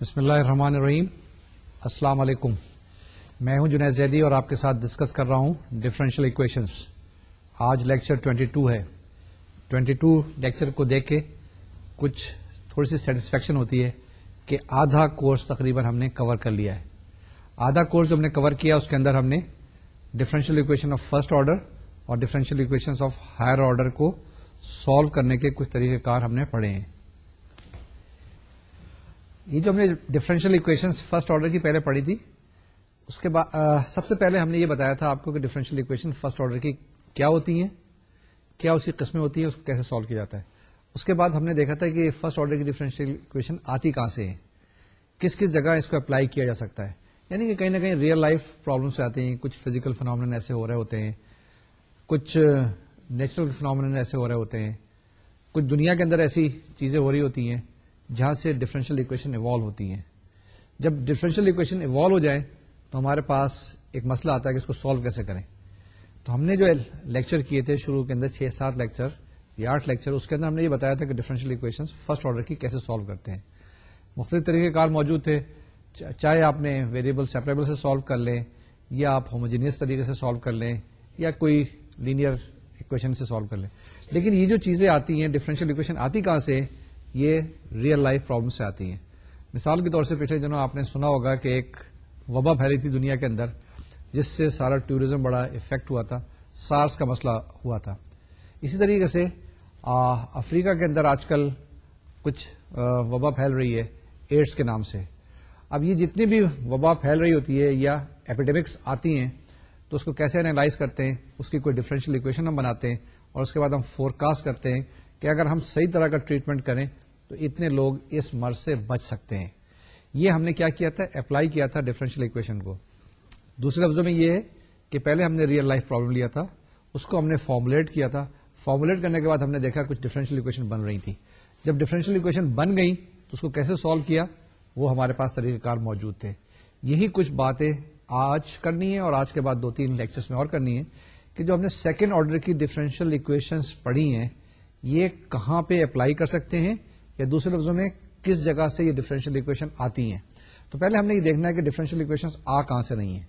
بسم اللہ الرحمن الرحیم السلام علیکم میں ہوں جنید زیدی اور آپ کے ساتھ ڈسکس کر رہا ہوں ڈفرینشیل اکویشنس آج لیکچر ٹوینٹی ٹو ہے ٹوینٹی ٹو لیکچر کو دیکھ کے کچھ تھوڑی سی سیٹسفیکشن ہوتی ہے کہ آدھا کورس تقریباً ہم نے کور کر لیا ہے آدھا کورس جو ہم نے کور کیا اس کے اندر ہم نے differential equation of first order اور differential equation of higher order کو سالو کرنے کے کچھ طریقہ کار ہم نے پڑھے ہیں یہ جو ہم نے ڈفرینشیل اکویشن فرسٹ آرڈر کی پہلے پڑھی تھی اس کے بعد سب سے پہلے ہم نے یہ بتایا تھا آپ کو کہ ڈفرینشیل اکویشن فرسٹ آرڈر کی کیا ہوتی ہیں کیا اس کی قسمیں ہوتی ہیں اس کو کیسے سالو کیا جاتا ہے اس کے بعد ہم نے دیکھا تھا کہ فرسٹ آرڈر کی ڈفرینشیل اکویشن آتی کہاں سے ہے کس کس جگہ اس کو اپلائی کیا جا سکتا ہے یعنی کہ کہیں نہ کہیں ریئل لائف پرابلمس آتی ہیں کچھ فزیکل فنامن ایسے ہو رہے ہوتے ہیں کچھ نیچرل فنامن ایسے ہو رہے ہوتے ہیں کچھ دنیا کے اندر ایسی چیزیں ہو رہی ہوتی ہیں جہاں سے ڈفرینشیل اکویشن ایوالو ہوتی ہیں جب ڈفرینشیل اکویشن ایوالو ہو جائے تو ہمارے پاس ایک مسئلہ آتا ہے کہ اس کو سالو کیسے کریں تو ہم نے جو لیکچر کیے تھے شروع کے اندر چھ سات لیکچر یا آٹھ لیکچر اس کے اندر ہم نے یہ بتایا تھا کہ ڈفرینشیل اکویشن فرسٹ آرڈر کی کیسے سالو کرتے ہیں مختلف طریقے کار موجود تھے چاہے آپ نے ویریبل سیپریبل سے سالو کر لیں یا آپ ہوموجینس طریقے سے سالو کر لیں یا کوئی لینئر اکویشن سے سالو کر لیں لیکن یہ جو چیزیں آتی ہیں ڈفرینشیل اکویشن آتی کہاں سے یہ ریئل لائف پرابلم سے آتی ہیں مثال کے طور سے پچھلے دنوں آپ نے سنا ہوگا کہ ایک وبا پھیلی تھی دنیا کے اندر جس سے سارا ٹوریزم بڑا افیکٹ ہوا تھا سارس کا مسئلہ ہوا تھا اسی طریقے سے افریقہ کے اندر آج کل کچھ وبا پھیل رہی ہے ایڈس کے نام سے اب یہ جتنی بھی وبا پھیل رہی ہوتی ہے یا ایپیڈیمکس آتی ہیں تو اس کو کیسے انالائز کرتے ہیں اس کی کوئی ڈفرینشیل اکویشن ہم بناتے ہیں اور اس کے بعد ہم فورکاسٹ کرتے ہیں کہ اگر ہم صحیح طرح کا ٹریٹمنٹ کریں تو اتنے لوگ اس مرض سے بچ سکتے ہیں یہ ہم نے کیا کیا تھا اپلائی کیا تھا ڈیفرنشیل اکویشن کو دوسرے لفظوں میں یہ ہے کہ پہلے ہم نے ریئل لائف پرابلم لیا تھا اس کو ہم نے فارمولیٹ کیا تھا فارمولیٹ کرنے کے بعد ہم نے دیکھا کچھ ڈیفرنشیل اکویشن بن رہی تھی جب ڈیفرنشیل اکویشن بن گئی تو اس کو کیسے سالو کیا وہ ہمارے پاس طریقہ کار موجود تھے یہی کچھ باتیں آج کرنی ہے اور آج کے بعد دو تین لیکچرز میں اور کرنی ہے کہ جو ہم نے سیکنڈ آرڈر کی ڈیفرنشیل اکویشن پڑھی ہیں یہ کہاں پہ اپلائی کر سکتے ہیں یا دوسرے لفظوں میں کس جگہ سے یہ ڈفرینشیل اکویشن آتی ہیں تو پہلے ہم نے یہ دیکھنا ہے کہ ڈیفرنشیل اکویشن آ کہاں سے نہیں ہے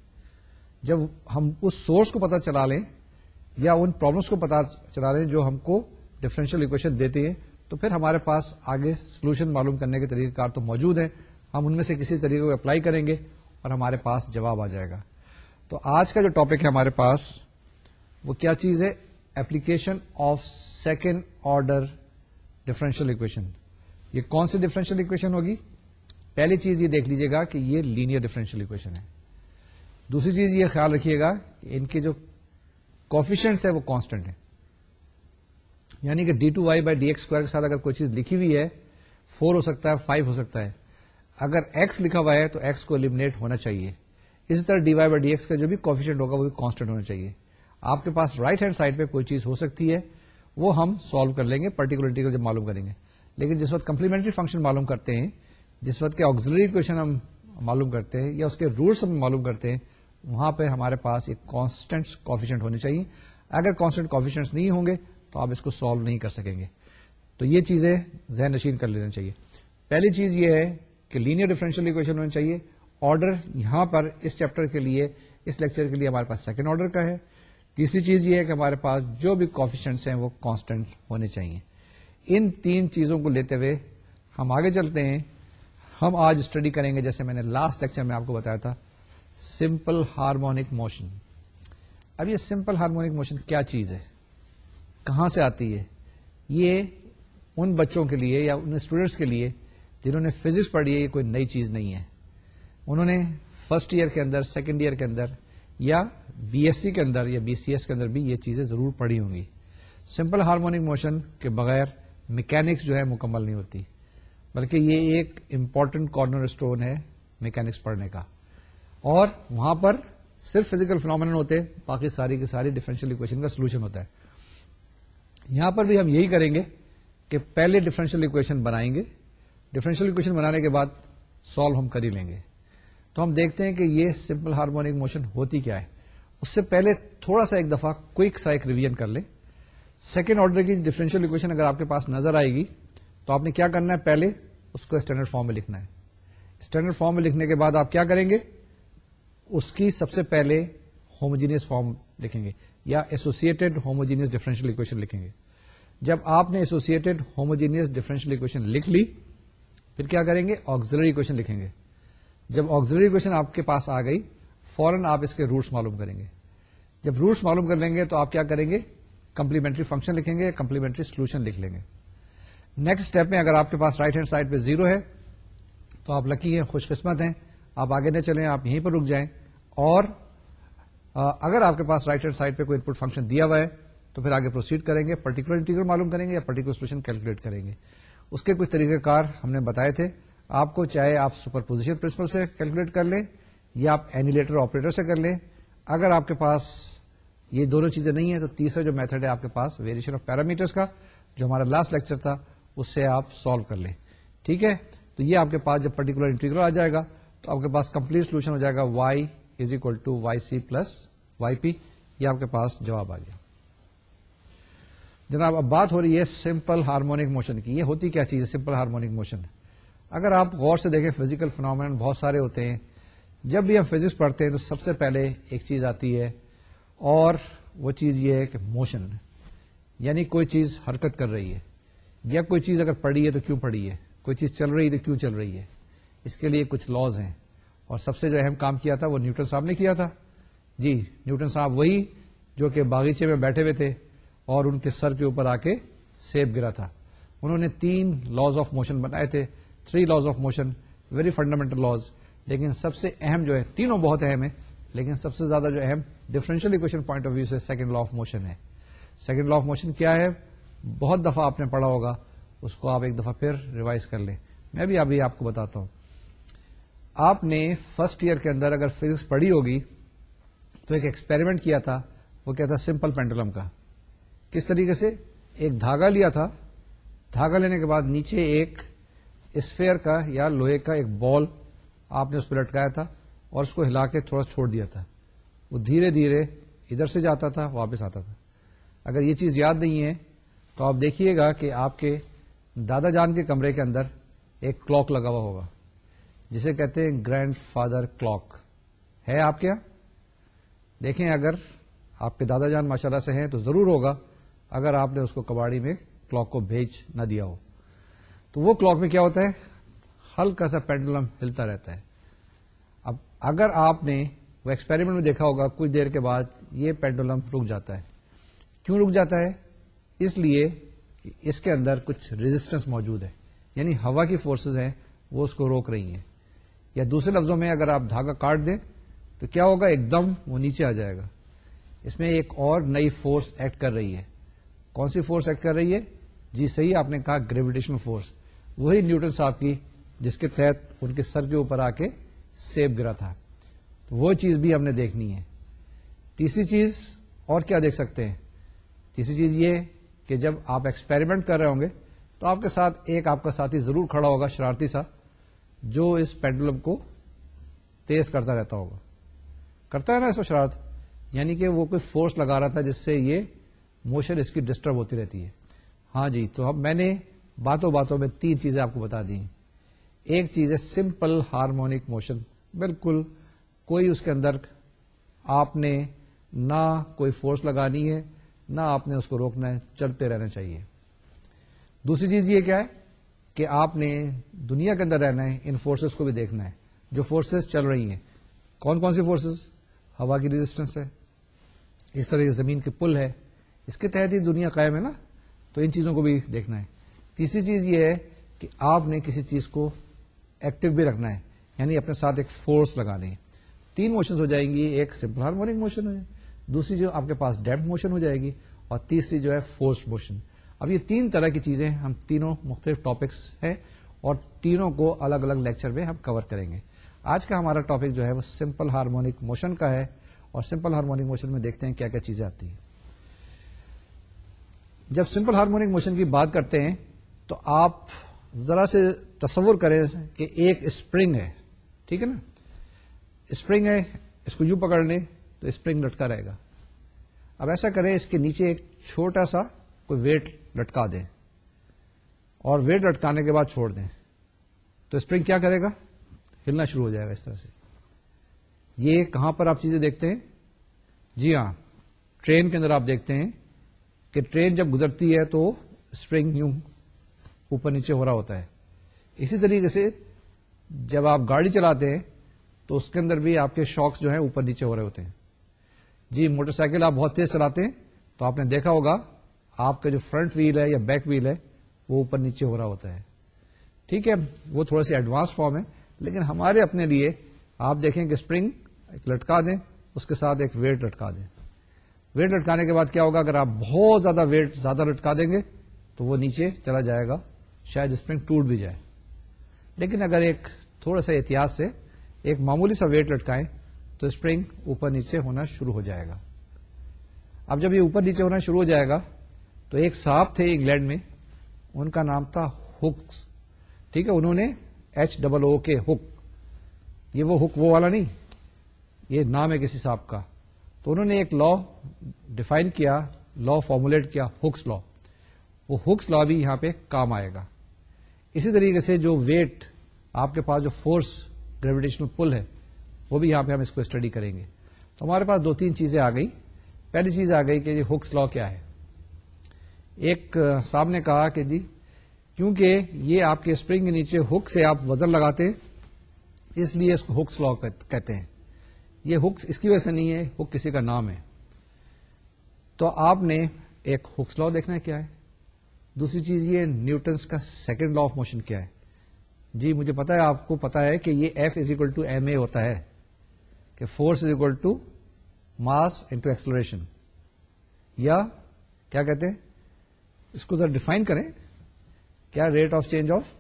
جب ہم اس سورس کو پتا چلا لیں یا ان پرابلمس کو پتا چلا لیں جو ہم کو ڈفرینشیل اکویشن دیتی ہیں تو پھر ہمارے پاس آگے سولوشن معلوم کرنے کے طریقہ کار تو موجود ہیں ہم ان میں سے کسی طریقے کو اپلائی کریں گے اور ہمارے پاس جواب آ جائے گا تو آج کا جو ٹاپک ہے ہمارے پاس وہ کیا چیز ہے application of second order differential equation یہ کون سی ڈیفرنشیل اکویشن ہوگی پہلی چیز یہ دیکھ لیجیے گا کہ یہ لینئر ڈیفرنشیل ہے دوسری چیز یہ خیال رکھیے گا ان کے جو ہے یعنی کہ D two Y by D X square کے ساتھ اگر کوئی چیز لکھی ہوئی ہے فور ہو سکتا ہے فائیو ہو سکتا ہے اگر ایکس لکھا ہوا ہے تو ایکس کو ہونا چاہیے اسی طرح D Y by D X کا جو بھی کوفیشنٹ ہوگا وہ بھی کانسٹنٹ ہونا چاہیے آپ کے پاس رائٹ ہینڈ سائڈ پہ کوئی چیز ہو سکتی ہے وہ ہم سالو کر لیں گے پرٹیکولرٹی کو معلوم کریں گے لیکن جس وقت کمپلیمنٹری فنکشن معلوم کرتے ہیں جس وقت کے آگزلری اکویشن ہم معلوم کرتے ہیں یا اس کے رولس ہم معلوم کرتے ہیں وہاں پہ ہمارے پاس ایک کانسٹنٹ کافیشنٹ ہونے چاہیے اگر کانسٹنٹ کوفیشنٹ نہیں ہوں گے تو آپ اس کو سالو نہیں کر سکیں گے تو یہ چیزیں ذہن نشین کر لینا چاہیے پہلی چیز یہ ہے کہ لینئر ڈیفرنشیل اکویشن ہونی چاہیے آرڈر یہاں پر اس چیپٹر کے لیے اس لیکچر کے لیے ہمارے پاس سیکنڈ آرڈر کا ہے تیسری چیز یہ ہے کہ ہمارے پاس جو بھی کوفیشنٹس ہیں وہ کانسٹنٹ ہونے چاہیے ان تین چیزوں کو لیتے ہوئے ہم آگے چلتے ہیں ہم آج اسٹڈی کریں گے جیسے میں نے لاسٹ لیکچر میں آپ کو بتایا تھا سمپل ہارمونک موشن اب یہ سمپل ہارمونک موشن کیا چیز ہے کہاں سے آتی ہے یہ ان بچوں کے لیے یا ان اسٹوڈینٹس کے لیے جنہوں نے فزکس پڑھی ہے یہ کوئی نئی چیز نہیں ہے انہوں نے فرسٹ ایئر کے اندر سیکنڈ ایئر کے اندر یا بی ایس سی کے اندر یا بی سی ایس کے اندر بھی یہ چیزیں ضرور پڑھی ہوں گی سمپل ہارمونک موشن کے بغیر میکینکس جو ہے مکمل نہیں ہوتی بلکہ یہ ایک امپورٹنٹ کارنر اسٹون ہے میکینکس پڑھنے کا اور وہاں پر صرف فزیکل فنامن ہوتے باقی ساری کی ساری ڈیفرنشیل اکویشن کا سولوشن ہوتا ہے یہاں پر بھی ہم یہی کریں گے کہ پہلے ڈفرینشیل اکویشن بنائیں گے ڈفرینشیل اکویشن بنانے کے بعد سالو ہم کر ہی لیں گے تو ہم دیکھتے ہیں کہ یہ سمپل ہارمونک موشن ہوتی کیا ہے اس سے پہلے تھوڑا سا ایک دفعہ کوئک سا ایک ریویژن کر لیں سیکنڈ آرڈر کی ڈیفرنشیل اکویشن اگر آپ کے پاس نظر آئے گی تو آپ نے کیا کرنا ہے پہلے اس کو اسٹینڈرڈ فارم میں لکھنا ہے اسٹینڈرڈ فارم میں لکھنے کے بعد آپ کیا کریں گے اس کی سب سے پہلے ہوموجینس فارم لکھیں گے یا ایسوسیٹڈ ہوموجینس ڈیفرنشیل اکویشن لکھیں گے جب آپ نے ایسوسیٹڈ ہوموجینس ڈیفرنشیل اکویشن لکھ لی پھر کیا کریں گے آگزلری اکویشن لکھیں گے جب آگزلری اکویشن آپ کے پاس آ گئی فوراً آپ اس کے روٹس معلوم کریں گے جب روٹس معلوم کر لیں گے تو آپ کیا کریں گے کمپلیمنٹری فنکشن لکھیں گے کمپلیمنٹری سولوشن لکھ لیں گے نیکسٹ اسٹیپ میں اگر آپ کے پاس رائٹ ہینڈ سائڈ پہ زیرو ہے تو آپ لکی ہیں خوش قسمت ہیں آپ آگے نہ چلیں آپ یہیں پر رک جائیں اور اگر آپ کے پاس رائٹ ہینڈ سائڈ پہ کوئی انپٹ فنکشن دیا ہوا ہے تو پھر آگے پروسیڈ کریں گے پرٹیکولر انٹیگر معلوم کریں گے یا پرٹیکولر سولوشن کیلکولیٹ کریں گے اس کے کچھ طریقہ کار ہم نے بتائے تھے آپ کو چاہے آپ سپر پوزیشن پرنسپل سے کیلکولیٹ کر لیں یا آپ اینیلیٹر آپریٹر سے کر لیں اگر آپ کے پاس یہ دونوں چیزیں نہیں ہیں تو تیسرا جو میتھڈ ہے آپ کے پاس ویریشن آف پیرامیٹرس کا جو ہمارا لاسٹ لیکچر تھا اس سے آپ سالو کر لیں ٹھیک ہے تو یہ آپ کے پاس جب پرٹیکولر انٹیگرل آ جائے گا تو آپ کے پاس کمپلیٹ سولوشن ہو جائے گا y is equal to y c plus y p یہ آپ کے پاس جواب آ گیا جناب اب بات ہو رہی ہے سمپل ہارمونک موشن کی یہ ہوتی کیا چیز ہے سمپل ہارمونک موشن اگر آپ غور سے دیکھیں فزیکل فنامن بہت سارے ہوتے ہیں جب بھی ہم فزکس پڑھتے ہیں تو سب سے پہلے ایک چیز آتی ہے اور وہ چیز یہ ہے کہ موشن یعنی کوئی چیز حرکت کر رہی ہے یا کوئی چیز اگر پڑی ہے تو کیوں پڑی ہے کوئی چیز چل رہی ہے تو کیوں چل رہی ہے اس کے لیے کچھ لاز ہیں اور سب سے جو اہم کام کیا تھا وہ نیوٹن صاحب نے کیا تھا جی نیوٹن صاحب وہی جو کہ باغیچے میں بیٹھے ہوئے تھے اور ان کے سر کے اوپر آ کے سیب گرا تھا انہوں نے تین لاز آف موشن بنائے تھے three laws of motion very fundamental laws لیکن سب سے اہم جو ہے تینوں بہت اہم ہیں لیکن سب سے زیادہ جو اہم differential equation point of view سے سیکنڈ لا آف موشن ہے سیکنڈ لا آف موشن کیا ہے بہت دفعہ آپ نے پڑھا ہوگا اس کو آپ ایک دفعہ پھر ریوائز کر لیں میں بھی ابھی آپ کو بتاتا ہوں آپ نے فرسٹ ایئر کے اندر اگر فزکس پڑھی ہوگی تو ایک ایکسپیریمنٹ کیا تھا وہ کیا تھا سمپل پینڈولم کا کس طریقے سے ایک دھاگا لیا تھا دھاگا لینے کے بعد نیچے ایک اسفیئر کا یا لوہے کا ایک بال آپ نے اس پہ لٹکایا تھا اور اس کو ہلا کے تھوڑا چھوڑ دیا تھا وہ دھیرے دھیرے ادھر سے جاتا تھا واپس آتا تھا اگر یہ چیز یاد نہیں ہے تو آپ دیکھیے گا کہ آپ کے دادا جان کے کمرے کے اندر ایک کلاک لگا ہوا ہوگا جسے کہتے ہیں گرینڈ فادر کلاک ہے آپ کے یہاں دیکھیں اگر آپ کے دادا جان ماشاء سے ہیں تو ضرور ہوگا اگر آپ نے اس کو کباڑی میں کلاک کو بھیج نہ دیا ہو تو وہ کلاک میں کیا ہوتا ہے ہلکا سا پینڈولم ہلتا رہتا ہے اب اگر آپ نے وہ ایکسپیریمنٹ میں دیکھا ہوگا کچھ دیر کے بعد یہ پینڈولم رک جاتا ہے کیوں رک جاتا ہے اس لیے کہ اس کے اندر کچھ ریزسٹنس موجود ہے یعنی ہوا کی فورسز ہیں وہ اس کو روک رہی ہیں یا دوسرے لفظوں میں اگر آپ دھاگا کاٹ دیں تو کیا ہوگا ایک دم وہ نیچے آ جائے گا اس میں ایک اور نئی فورس ایکٹ کر رہی ہے کون سی فورس ایکٹ کر رہی ہے جی صحیح آپ نے کہا گریویٹیشن فورس وہی نیوٹن صاحب کی جس کے تحت ان کے سر کے اوپر آ کے سیب گرا تھا وہ چیز بھی ہم نے دیکھنی ہے تیسری چیز اور کیا دیکھ سکتے ہیں تیسری چیز یہ کہ جب آپ ایکسپیریمنٹ کر رہے ہوں گے تو آپ کے ساتھ ایک آپ کا ساتھی ضرور کھڑا ہوگا شرارتی سا جو اس پینڈولم کو تیز کرتا رہتا ہوگا کرتا ہے نا اس میں شرارت یعنی کہ وہ کوئی فورس لگا رہا تھا جس سے یہ موشن اس کی ڈسٹرب ہوتی رہتی ہے ہاں جی تو اب میں نے باتوں باتوں میں تین چیزیں آپ کو بتا دی ایک چیز ہے سمپل ہارمونک موشن بالکل کوئی اس کے اندر آپ نے نہ کوئی فورس لگانی ہے نہ آپ نے اس کو روکنا ہے چلتے رہنا چاہیے دوسری چیز یہ کیا ہے کہ آپ نے دنیا کے اندر رہنا ہے ان فورسز کو بھی دیکھنا ہے جو فورسز چل رہی ہیں کون کون سی فورسز ہوا کی ریزسٹنس ہے اس طرح یہ زمین کی پل ہے اس کے تحت ہی دنیا قائم ہے نا تو ان چیزوں کو بھی دیکھنا ہے تیسری چیز یہ ہے کہ آپ نے کسی چیز کو ایکٹیو بھی رکھنا ہے یعنی اپنے ساتھ ایک فورس لگانی ہے تین موشن ہو جائیں گی ایک سمپل ہارمونک موشن ہے دوسری جو آپ کے پاس ڈیمپ موشن ہو جائے گی اور تیسری جو ہے فورس موشن اب یہ تین طرح کی چیزیں ہم تینوں مختلف ٹاپکس ہیں اور تینوں کو الگ الگ لیکچر میں ہم کور کریں گے آج کا ہمارا ٹاپک جو ہے وہ سمپل ہارمونک موشن کا ہے اور سمپل ہارمونک موشن میں دیکھتے ہیں کیا کیا چیزیں آتی ہیں جب سمپل ہارمونک موشن کی بات کرتے ہیں تو آپ ذرا سے تصور کریں کہ ایک اسپرنگ ہے ٹھیک ہے نا اسپرنگ ہے اس کو یوں پکڑ لیں تو اسپرنگ لٹکا رہے گا اب ایسا کریں اس کے نیچے ایک چھوٹا سا کوئی ویٹ لٹکا دیں اور ویٹ لٹکانے کے بعد چھوڑ دیں تو اسپرنگ کیا کرے گا ہلنا شروع ہو جائے گا اس طرح سے یہ کہاں پر آپ چیزیں دیکھتے ہیں جی ہاں ٹرین کے اندر آپ دیکھتے ہیں کہ ٹرین جب گزرتی ہے تو اسپرنگ یوں اوپر نیچے ہو رہا ہوتا ہے اسی طریقے سے جب آپ گاڑی چلاتے ہیں تو اس کے اندر بھی آپ کے شوقس جو ہیں اوپر نیچے ہو رہے ہوتے ہیں جی موٹر سائیکل آپ بہت تیز چلاتے ہیں تو آپ نے دیکھا ہوگا آپ کا جو فرنٹ ویل ہے یا بیک ویل ہے وہ اوپر نیچے ہو رہا ہوتا ہے ٹھیک ہے وہ تھوڑا سا ایڈوانس فارم ہے لیکن ہمارے اپنے لیے آپ دیکھیں کہ اسپرنگ ایک لٹکا دیں اس کے ساتھ ایک ویٹ لٹکا دیں ویٹ لٹکانے کے بعد کیا ہوگا اگر آپ بہت زیادہ ویٹ زیادہ لٹکا دیں گے تو وہ نیچے چلا جائے گا شاید اسپرنگ ٹوٹ بھی جائے لیکن اگر ایک تھوڑا سا احتیاط سے ایک معمولی سا ویٹ لٹکائیں تو اسپرنگ اوپر نیچے ہونا شروع ہو جائے گا اب جب یہ اوپر نیچے ہونا شروع ہو جائے گا تو ایک صاحب تھے انگلینڈ میں ان کا نام تھا ہکس ٹھیک ہے انہوں نے ایچ ڈبل او کے ہک یہ وہ ہک وہ والا نہیں یہ نام ہے کسی صاحب کا تو انہوں نے ایک لا ڈیفائن کیا لا فارمولیٹ کیا ہکس لا وہ ہکس لا بھی یہاں پہ کام آئے گا اسی طریقے سے جو ویٹ آپ کے پاس جو فورس گریویٹیشنل پل ہے وہ بھی یہاں پہ ہم اس کو اسٹڈی کریں گے تو ہمارے پاس دو تین چیزیں آ گئی پہلی چیز آ گئی کہ یہ ہکس لا کیا ہے ایک صاحب نے کہا کہ جی کیونکہ یہ آپ کے اسپرنگ کے نیچے ہک سے آپ وزن لگاتے ہیں اس لیے اس کو ہکس لا کہتے ہیں یہ ہکس اس کی وجہ سے نہیں ہے ہک کسی کا نام ہے تو آپ نے ایک ہکس لا دیکھنا کیا ہے دوسری چیز یہ نیوٹنس کا سیکنڈ لا آف موشن کیا ہے جی مجھے پتا ہے آپ کو پتا ہے کہ یہ F is equal to M A ہوتا ہے کہ force is equal to mass into acceleration acceleration یا کیا کہتے ہیں اس کو ذرا ڈیفائن کریں کیا rate of change of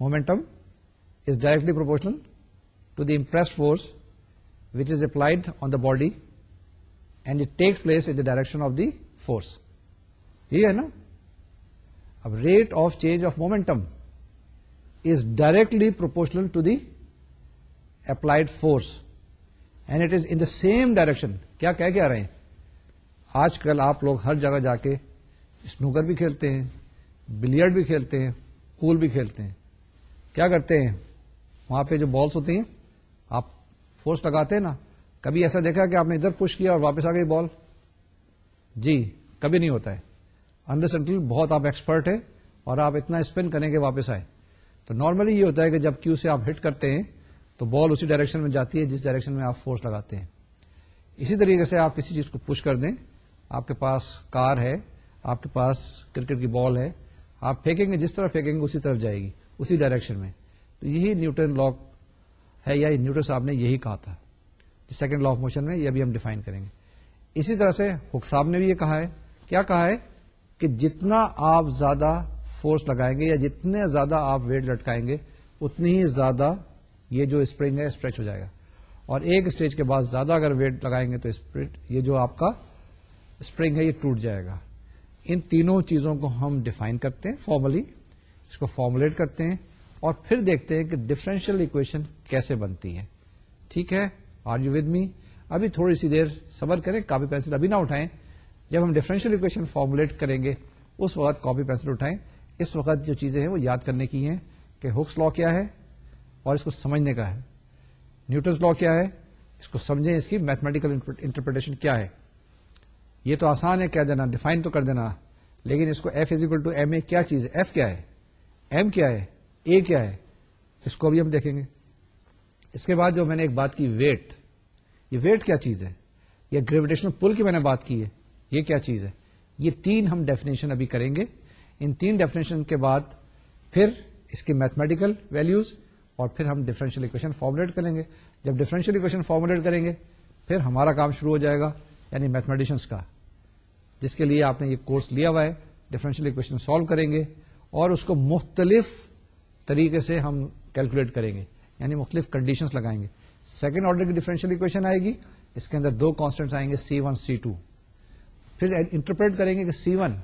momentum is directly proportional to the impress force which is applied on the body and it takes place in the direction of the force یہ ہے نا اب rate of change of momentum directly proportional to the applied force and it is in the same direction کیا کہہ کے آ رہے ہیں آج کل آپ لوگ ہر جگہ جا کے اسنوکر بھی کھیلتے ہیں بلیئرڈ بھی کھیلتے ہیں پول بھی کھیلتے ہیں کیا کرتے ہیں وہاں پہ جو بالس ہوتی ہیں آپ فورس لگاتے ہیں نا کبھی ایسا دیکھا کہ آپ نے ادھر پوش کیا اور واپس آ گئی بال جی کبھی نہیں ہوتا ہے انڈر سینٹرل بہت آپ ایکسپرٹ ہیں اور آپ اتنا اسپن کریں گے واپس آئے تو نارملی یہ ہوتا ہے کہ جب کیو سے آپ ہٹ کرتے ہیں تو بال اسی ڈائریکشن میں جاتی ہے جس ڈائریکشن میں آپ فورس لگاتے ہیں اسی طریقے سے آپ کسی چیز کو پش کر دیں آپ کے پاس کار ہے آپ کے پاس کرکٹ کی بال ہے آپ پھینکیں گے جس طرح پھینکیں گے اسی طرف جائے گی اسی ڈائریکشن میں تو یہی نیوٹن لا ہے یا نیوٹن صاحب نے یہی کہا تھا سیکنڈ لا آف موشن میں یہ بھی ہم ڈیفائن کریں گے اسی طرح سے ہک صاحب نے بھی یہ کہا ہے کیا کہا ہے کہ جتنا آپ زیادہ فورس لگائیں گے یا جتنے زیادہ آپ ویٹ لٹکائیں گے اتنی ہی زیادہ یہ جو اسپرنگ ہے اسٹریچ ہو جائے گا اور ایک اسٹیج کے بعد زیادہ اگر ویٹ لگائیں گے تو یہ جو آپ کا اسپرنگ ہے یہ ٹوٹ جائے گا ان تینوں چیزوں کو ہم ڈیفائن کرتے ہیں فارملی اس کو فارمولیٹ کرتے ہیں اور پھر دیکھتے ہیں کہ ڈفرینشیل اکویشن کیسے بنتی ہے ٹھیک ہے آر یو ود می ابھی تھوڑی سی دیر صبر کریں کاپی پینسل ابھی نہ اٹھائیں جب ہم ڈفرینشیل اکویشن فارمولیٹ کریں گے اس وقت کاپی پینسل اٹھائیں اس وقت جو چیزیں ہیں وہ یاد کرنے کی ہیں کہ ہوکس لا کیا ہے اور اس کو سمجھنے کا ہے نیوٹنس لا کیا ہے اس کو سمجھیں اس کی میتھمیٹیکل انٹرپریٹیشن کیا ہے یہ تو آسان ہے کیا دینا ڈیفائن تو کر دینا لیکن اس کو ایف ٹو ایم اے کیا چیز ہے کیا ہے اے کیا ہے اس کو بھی ہم دیکھیں گے اس کے بعد جو میں نے ایک بات کی ویٹ یہ ویٹ کیا چیز ہے یا گریویٹیشنل پل کی میں نے بات کی ہے یہ کیا چیز ہے یہ تین ہم ڈیفینیشن ابھی کریں گے ان تین ڈیفینیشن کے بعد پھر اس کی میتھمیٹیکل ویلوز اور پھر ہم ڈفرینشیل اکویشن فارمولیٹ کریں گے جب ڈیفرنشیل اکویشن فارمولیٹ کریں گے پھر ہمارا کام شروع ہو جائے گا یعنی میتھمیٹیشنس کا جس کے لیے آپ نے یہ کورس لیا ہوا ہے ڈیفرنشیل اکویشن سالو کریں گے اور اس کو مختلف طریقے سے ہم کیلکولیٹ کریں گے یعنی مختلف کنڈیشنز لگائیں گے سیکنڈ آرڈر کی ڈیفرنشیل اکویشن آئے گی اس کے اندر دو کانسٹنٹس آئیں گے سی ون سی ٹو پھر انٹرپریٹ کریں گے کہ سی ون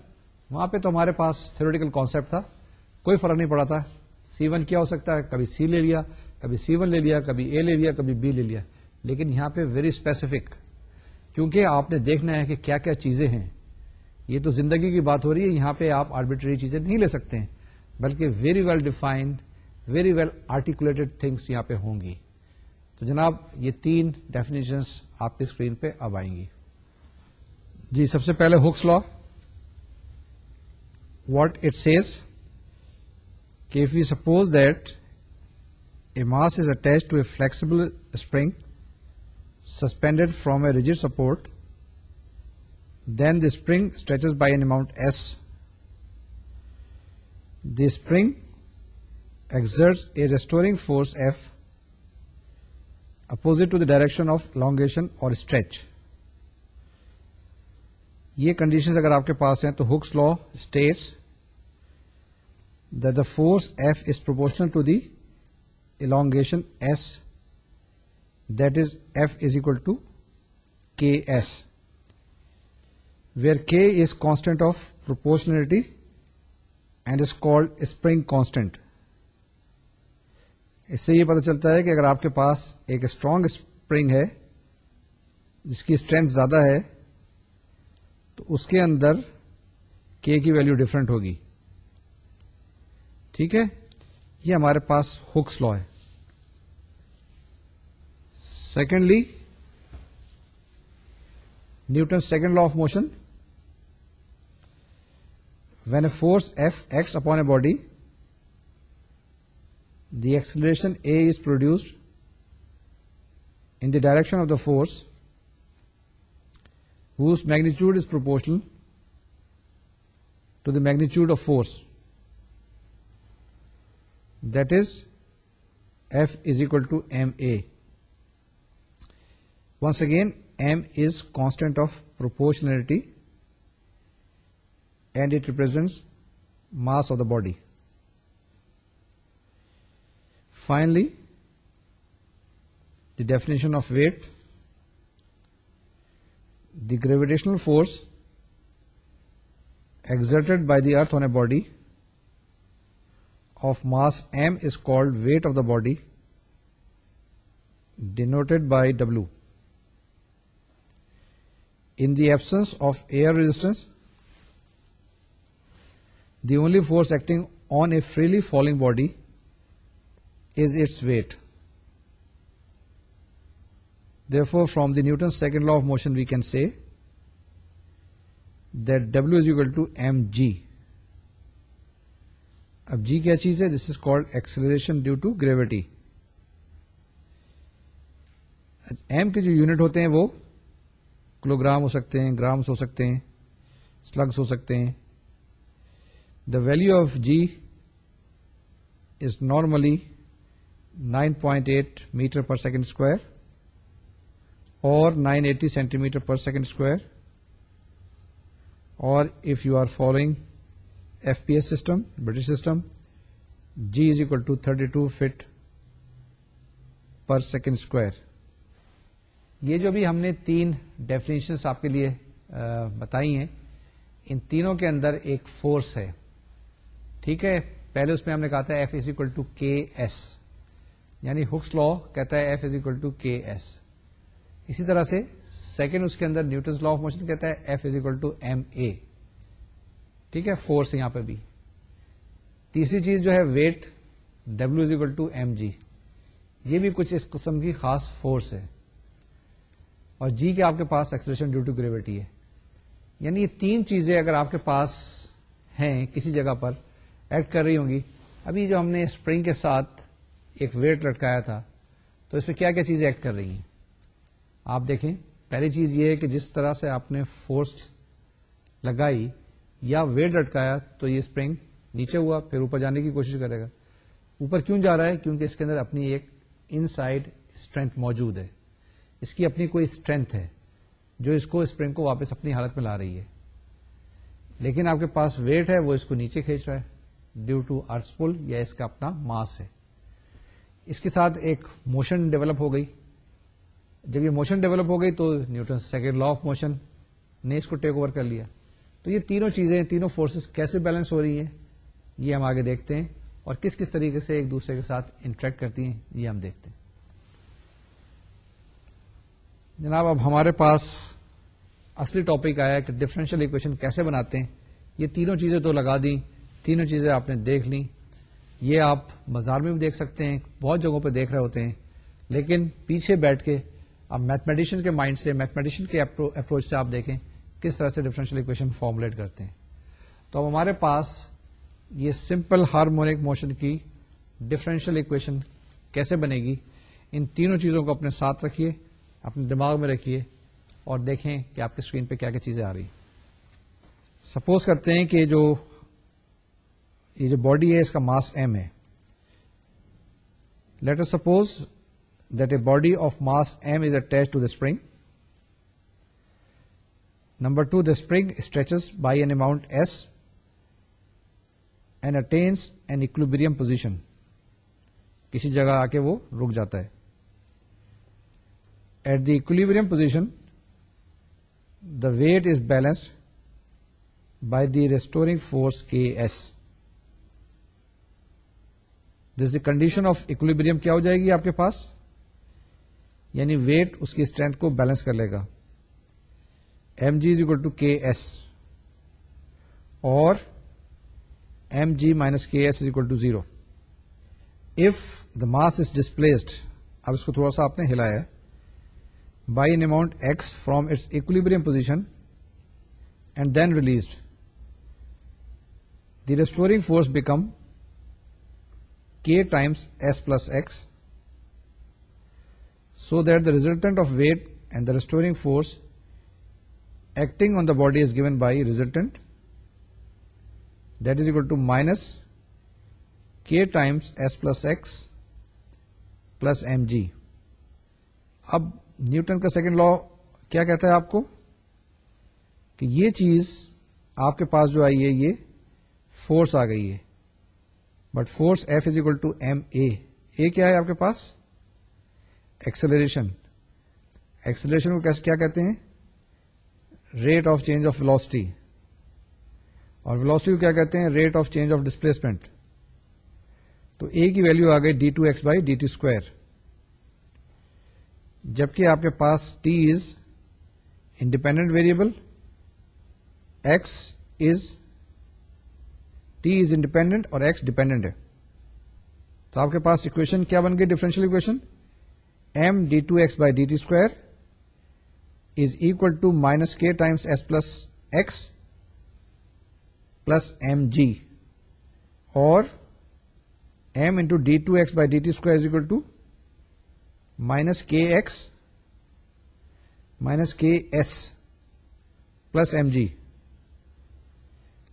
وہاں پہ تو ہمارے پاس تھیوریٹیکل کانسیپٹ تھا کوئی فرق نہیں پڑا تھا سی ون کیا ہو سکتا ہے کبھی سی لے لیا کبھی سی ون لے لیا کبھی اے لے لیا کبھی بی لے لیا لیکن یہاں پہ ویری اسپیسیفک کیونکہ آپ نے دیکھنا ہے کہ کیا کیا چیزیں ہیں یہ تو زندگی کی بات ہو رہی ہے یہاں پہ آپ آربیٹری چیزیں نہیں لے سکتے ہیں بلکہ very well defined very well articulated things یہاں پہ ہوں گی تو جناب یہ تین ڈیفینیشنس آپ کی اسکرین پہ اب آئیں گی جی سب سے پہلے Hooke's law what it says. Okay, if we suppose that a mass is attached to a flexible spring suspended from a rigid support, then the spring stretches by an amount S. The spring exerts a restoring force F opposite to the direction of elongation or stretch. یہ conditions اگر آپ کے پاس ہیں تو Hooke's law states the force F is proportional to the elongation S is F is equal to K S where K is constant of proportionality and is called spring constant اس سے یہ پتا چلتا ہے کہ اگر آپ کے پاس ایک اسٹرانگ اسپرنگ ہے جس کی اسٹرینتھ زیادہ ہے تو اس کے اندر کے کی ویلو ڈفرینٹ ہوگی ٹھیک ہے یہ ہمارے پاس ہوکس لا ہے secondly Newton second law of motion when a force F acts upon a body the acceleration A is produced in the direction of the force whose magnitude is proportional to the magnitude of force. That is, F is equal to MA. Once again, M is constant of proportionality and it represents mass of the body. Finally, the definition of weight the gravitational force exerted by the earth on a body of mass m is called weight of the body, denoted by W. In the absence of air resistance, the only force acting on a freely falling body is its weight. Therefore from the Newton second law of motion we can see W is equal to M G اب G کیا چیز ہے this is call acceleration due to gravity M K جو unit ہوتے ہیں وہ kilo gram ہو سکتے ہیں گرامس ہو سکتے ہیں سلگس ہو سکتے ہیں the value of G is normally nine point eight metre per second square 980 eighty centimetre per second square اور if you are following F P S system British system G is equal to thirty two feet per second square یہ جو بھی ہم نے تین definition آپ کے لیے بتائی ہیں ان تینوں کے اندر ایک فورس ہے ٹھیک ہے پہلے اس میں ہم نے کہا تھا F is equal to K S یعنی ہکس لا کہتا ہے F is equal to K S اسی طرح سے سیکنڈ اس کے اندر نیوٹنس لا آف موشن کہتا ہے F is equal to M A ٹھیک ہے فورس یہاں پہ بھی تیسری چیز جو ہے weight W is equal to m g یہ بھی کچھ اس قسم کی خاص فورس ہے اور جی کے آپ کے پاس ایکسپریشن ڈیو ٹو گریویٹی ہے یعنی یہ تین چیزیں اگر آپ کے پاس ہیں کسی جگہ پر ایڈ کر رہی ہوں گی ابھی جو ہم نے اسپرنگ کے ساتھ ایک ویٹ لٹکایا تھا تو اس پہ کیا کیا چیزیں ایڈ کر رہی ہیں آپ دیکھیں پہلی چیز یہ ہے کہ جس طرح سے آپ نے فورس لگائی یا ویٹ لٹکایا تو یہ اسپرنگ نیچے ہوا پھر اوپر جانے کی کوشش کرے گا اوپر کیوں جا رہا ہے کیونکہ اس کے اندر اپنی ایک ان سائڈ اسٹرینتھ موجود ہے اس کی اپنی کوئی اسٹرینتھ ہے جو اس کو اسپرنگ کو واپس اپنی حالت میں لا رہی ہے لیکن آپ کے پاس ویٹ ہے وہ اس کو نیچے کھینچ رہا ہے ڈیو ٹو ارتھ پل یا اس کا اپنا ماس ہے اس کے ساتھ ایک موشن ڈیولپ ہو گئی جب یہ موشن ڈیولپ ہو گئی تو Newton second law of motion نے اس کو ٹیک اوور کر لیا تو یہ تینوں چیزیں تینوں فورسز کیسے بیلنس ہو رہی ہیں یہ ہم آگے دیکھتے ہیں اور کس کس طریقے سے ایک دوسرے کے ساتھ انٹریکٹ کرتی ہیں یہ ہم دیکھتے ہیں جناب اب ہمارے پاس اصلی ٹاپک آیا کہ ڈفرینشیل اکویشن کیسے بناتے ہیں یہ تینوں چیزیں تو لگا دیں تینوں چیزیں آپ نے دیکھ لیں یہ آپ بازار میں بھی دیکھ سکتے ہیں بہت جگہوں پہ دیکھ رہے ہوتے ہیں لیکن پیچھے بیٹھ کے اب میتھمیٹیشن کے مائنڈ سے میتھمیٹیشن کے اپروچ سے آپ دیکھیں کس طرح سے ڈفرینشیل اکویشن فارمولیٹ کرتے ہیں تو اب ہمارے پاس یہ سمپل ہارمونک موشن کی ڈفرینشیل اکویشن کیسے بنے گی ان تینوں چیزوں کو اپنے ساتھ رکھیے اپنے دماغ میں رکھیے اور دیکھیں کہ آپ کی اسکرین پہ کیا کیا چیزیں آ رہی سپوز کرتے ہیں کہ جو یہ جو باڈی ہے اس کا ماس ایم ہے later suppose body of mass M is attach to the spring number two the spring stretch by an amount S and attains an equilibrium position کسی جگہ آ کے وہ رک جاتا ہے at the equilibrium position the weight is balanced by the restoring force K S this the condition of equilibrium کیا ہو جائے گی آپ کے پاس یعنی ویٹ اس کی اسٹرینتھ کو بیلنس کر لے گا M G is equal to K S اور M G minus K S is equal to zero if the mass is displaced اب اس کو تھوڑا سا آپ نے ہلایا by an amount X from its equilibrium position and then released the restoring force become K times S plus X so that the resultant of weight and the restoring force acting on the body is given by resultant that is equal to minus K times S plus X plus M G اب Newton کا second law کیا کہتا ہے آپ کو کہ یہ چیز آپ کے پاس جو آئی ہے یہ فورس آ گئی ہے but force F is equal to M A کیا ہے آپ کے پاس ایکسلریشن ایکسلریشن کو کیا کہتے ہیں rate of change of velocity اور ولاسٹی کو کیا کہتے ہیں rate of change of displacement تو اے کی ویلو آ گئی D two X by D two square جبکہ آپ کے پاس T is independent variable X is T is independent اور ایکس ڈیپینڈنٹ ہے تو آپ کے پاس اکویشن کیا بن گئی differential equation M D two X by D T square is equal to minus k times s plus x plus m g اور m into d two x by d t square is equal to minus k x minus k s plus m g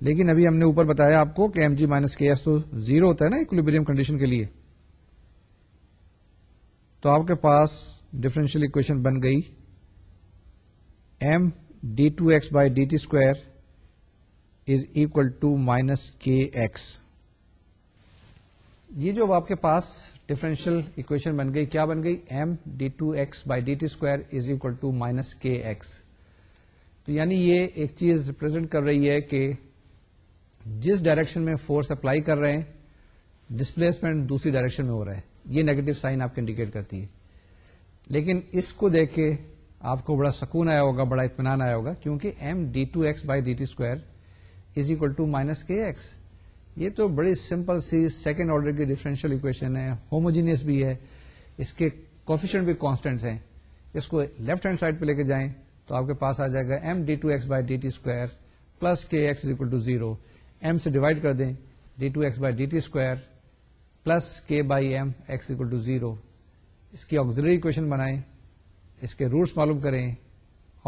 لیکن ابھی ہم نے اوپر بتایا آپ کو کہ m g minus k s تو زیرو ہوتا ہے نا اکولیبریم کنڈیشن کے لیے تو آپ کے پاس ڈفرینشیل اکویشن بن گئی M D two X by D T square is equal to minus K X یہ جو آپ کے پاس ڈفرینشیل اکویشن بن گئی کیا بن گئی M D two X by D T square is equal to minus K X تو یعنی یہ ایک چیز ریپرزینٹ کر رہی ہے کہ جس ڈائریکشن میں فورس اپلائی کر رہے ہیں ڈسپلیسمنٹ دوسری ڈائریکشن میں ہو رہا ہے یہ نیگیٹو سائن آپ کو انڈیکیٹ کرتی ہے لیکن اس کو دیکھ کے آپ کو بڑا سکون آیا ہوگا بڑا اطمینان آیا ہوگا کیونکہ M D two X by D T square is equal to minus K X یہ تو بڑی سمپل سی سیکنڈ آرڈر کی ڈیفرنشیل اکویشن ہے ہوموجینس بھی ہے اس کے کوفیشن بھی کانسٹینٹ ہیں اس کو لیفٹ ہینڈ سائڈ پہ لے کے جائیں تو آپ کے پاس آ جائے گا M D two X by D T square plus K X is equal to zero M سے ڈیوائڈ کر دیں D two X by D T square plus K by M X equal to zero اس کی auxiliary equation بنائیں اس کے roots معلوم کریں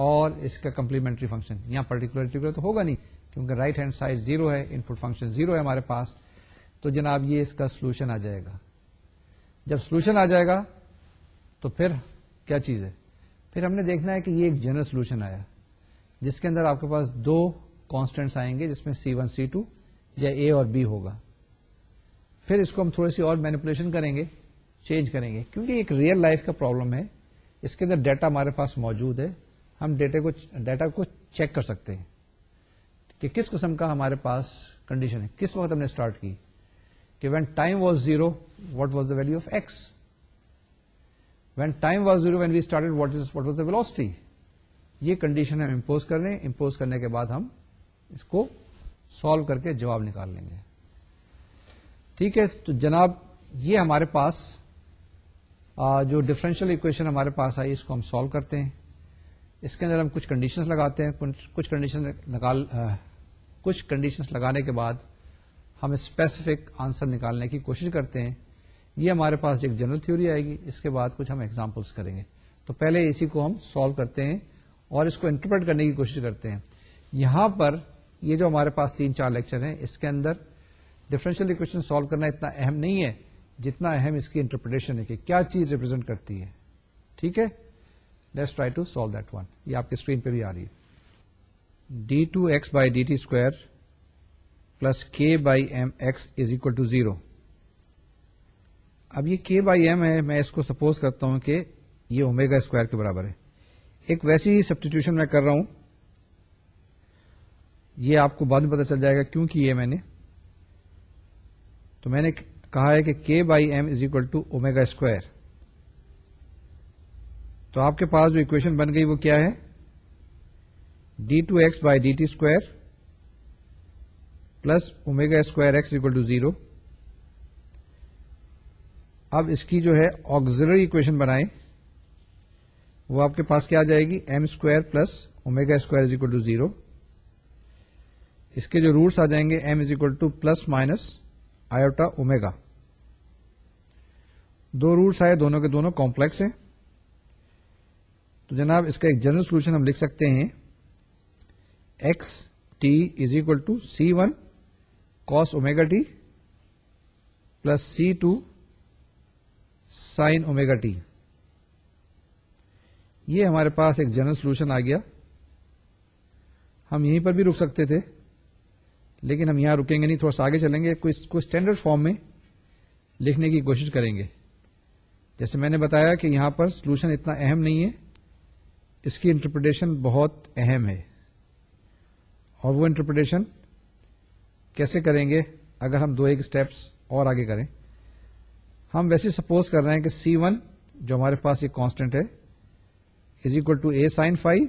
اور اس کا کمپلیمنٹری فنکشن یہاں پرٹیکولر تو ہوگا نہیں کیونکہ رائٹ ہینڈ سائڈ زیرو ہے ان پٹ فنکشن زیرو ہے ہمارے پاس تو جناب یہ اس کا سولوشن آ جائے گا جب سولوشن آ جائے گا تو پھر کیا چیز ہے پھر ہم نے دیکھنا ہے کہ یہ ایک جنرل سولوشن آیا جس کے اندر آپ کے پاس دو کانسٹینٹس آئیں گے جس میں سی ون سی ٹو یا اے اور بی ہوگا پھر اس کو ہم تھوڑی سی اور مینپولیشن کریں گے چینج کریں گے کیونکہ ایک ریئل لائف کا پرابلم ہے اس کے اندر ڈیٹا ہمارے پاس موجود ہے ہم ڈیٹے کو ڈیٹا کو چیک کر سکتے ہیں کہ کس قسم کا ہمارے پاس کنڈیشن ہے کس وقت ہم نے اسٹارٹ کی کہ when time was zero what was the value of x when time was zero when we start what what is was the velocity یہ کنڈیشن ہم امپوز کر رہے ہیں امپوز کرنے کے بعد ہم اس کو سالو کر کے جواب نکال لیں گے ٹھیک ہے تو جناب یہ ہمارے پاس جو ڈفرینشیل اکویشن ہمارے پاس آئی اس کو ہم سالو کرتے ہیں اس کے اندر ہم کچھ کنڈیشن لگاتے ہیں کچھ کنڈیشن کچھ کنڈیشن لگانے کے بعد ہم اسپیسیفک آنسر نکالنے کی کوشش کرتے ہیں یہ ہمارے پاس ایک جنرل تھیوری آئے گی اس کے بعد کچھ ہم ایگزامپلس کریں گے تو پہلے اسی کو ہم سالو کرتے ہیں اور اس کو انٹرپریٹ کرنے کی کوشش کرتے ہیں یہاں پر یہ جو ہمارے پاس تین چار لیکچر ہیں اس کے اندر ڈفرینشیل اکویشن سالو کرنا اتنا اہم نہیں ہے جتنا اہم اس کی انٹرپریٹیشن ہے کہ کیا چیز ریپرزینٹ کرتی ہے ٹھیک ہے let's try to solve that one یہ آپ اسکرین پہ بھی آ رہی ہے D two X by D T square plus K by M X is equal to zero اب یہ کے بائی ایم ہے میں اس کو سپوز کرتا ہوں کہ یہ اومیگا اسکوائر کے برابر ہے ایک ویسی ہی سبسٹیٹیوشن میں کر رہا ہوں یہ آپ کو بعد میں پتا چل جائے گا کیوں کی یہ میں نے تو میں نے کہا ہے کہ by M is equal to omega square تو آپ کے پاس جو اکویشن بن گئی وہ کیا ہے D two X by D T square plus omega square X equal to zero اب اس کی جو ہے آگزلری اکویشن بنائے وہ آپ کے پاس کیا آ جائے گی M square plus omega square is equal to zero اس کے جو روٹس آ جائیں گے M is equal to plus minus iota omega do roots آئے دونوں کے دونوں کمپلیکس ہیں تو جناب اس کا ایک جنرل سولوشن ہم لکھ سکتے ہیں X T is equal to C one cos omega T plus C two sine omega T یہ ہمارے پاس ایک جنرل سولوشن آ گیا ہم یہیں پر بھی رک سکتے تھے لیکن ہم یہاں رکیں گے نہیں تھوڑا سا آگے چلیں گے اسٹینڈرڈ فارم میں لکھنے کی کوشش کریں گے جیسے میں نے بتایا کہ یہاں پر سولوشن اتنا اہم نہیں ہے اس کی انٹرپریٹیشن بہت اہم ہے اور وہ انٹرپریٹیشن کیسے کریں گے اگر ہم دو ایک اسٹیپس اور آگے کریں ہم ویسے سپوز کر رہے ہیں کہ سی ون جو ہمارے پاس ایک کانسٹنٹ ہے is equal to A sine phi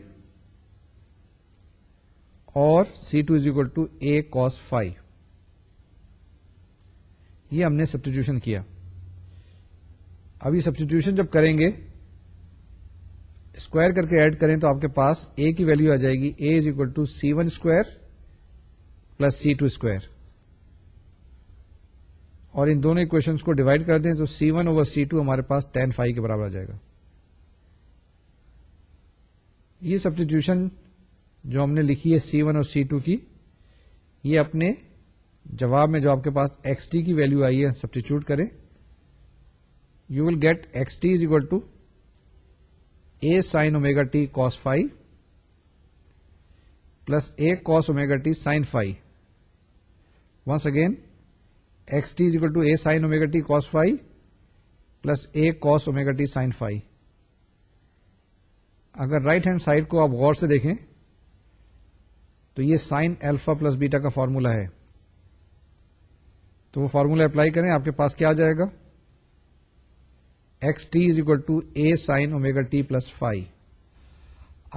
اور C two is equal to A کوئی یہ ہم نے سبسٹیٹیوشن کیا اب یہ سبسٹیٹیوشن جب کریں گے اسکوائر کر کے ایڈ کریں تو آپ کے پاس اے کی ویلو آ جائے گی A is equal to C one square plus C two square اور ان دونوں اکویشن کو ڈیوائڈ کر دیں تو C one over C two ہمارے پاس ٹین فائیو کے برابر آ جائے گا یہ سبسٹیوشن جو ہم نے لکھی ہے سی ون اور سی ٹو کی یہ اپنے جواب میں جو آپ کے پاس ایکس ٹی کی ویلو آئی ہے سبسٹیچیوٹ کریں you will get X T is equal to A sine omega T phi plus A omega T sine phi once again X T is equal to A sine omega T cos phi plus A omega T sine phi اگر right hand side کو آپ غور سے دیکھیں تو یہ sine alpha plus beta کا formula ہے تو وہ فارمولا اپلائی کریں آپ کے پاس کیا آ جائے گا X T is equal to A sine omega T plus phi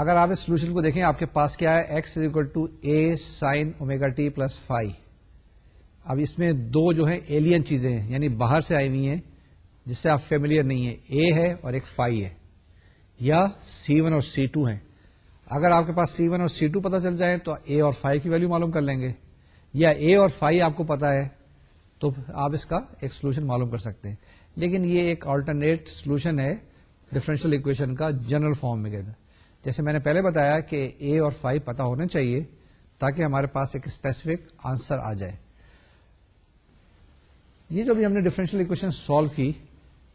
اگر آپ اس سولوشن کو دیکھیں آپ کے پاس کیا ہے X is equal to A sine omega T plus phi اب اس میں دو جو ہیں ایلین چیزیں ہیں یعنی باہر سے آئی ہوئی ہیں جس سے آپ فیملیئر نہیں ہیں اے ہے اور ایک فائی ہے یا سی ون اور سی ٹو ہیں اگر آپ کے پاس سی ون اور سی ٹو پتا چل جائے تو اے اور فائیو کی ویلو معلوم کر لیں گے یا اے اور فائیو آپ کو پتا ہے تو آپ اس کا ایک سولوشن معلوم کر سکتے ہیں لیکن یہ ایک آلٹرنیٹ سولوشن ہے ڈفرینشیل اکویشن کا جنرل فارم میں کہتے جیسے میں نے پہلے بتایا کہ اے اور فائیو پتا ہونا چاہیے تاکہ ہمارے پاس ایک اسپیسیفک آنسر آ جائے یہ جو بھی ہم نے ڈفرینشیل اکویشن سالو کی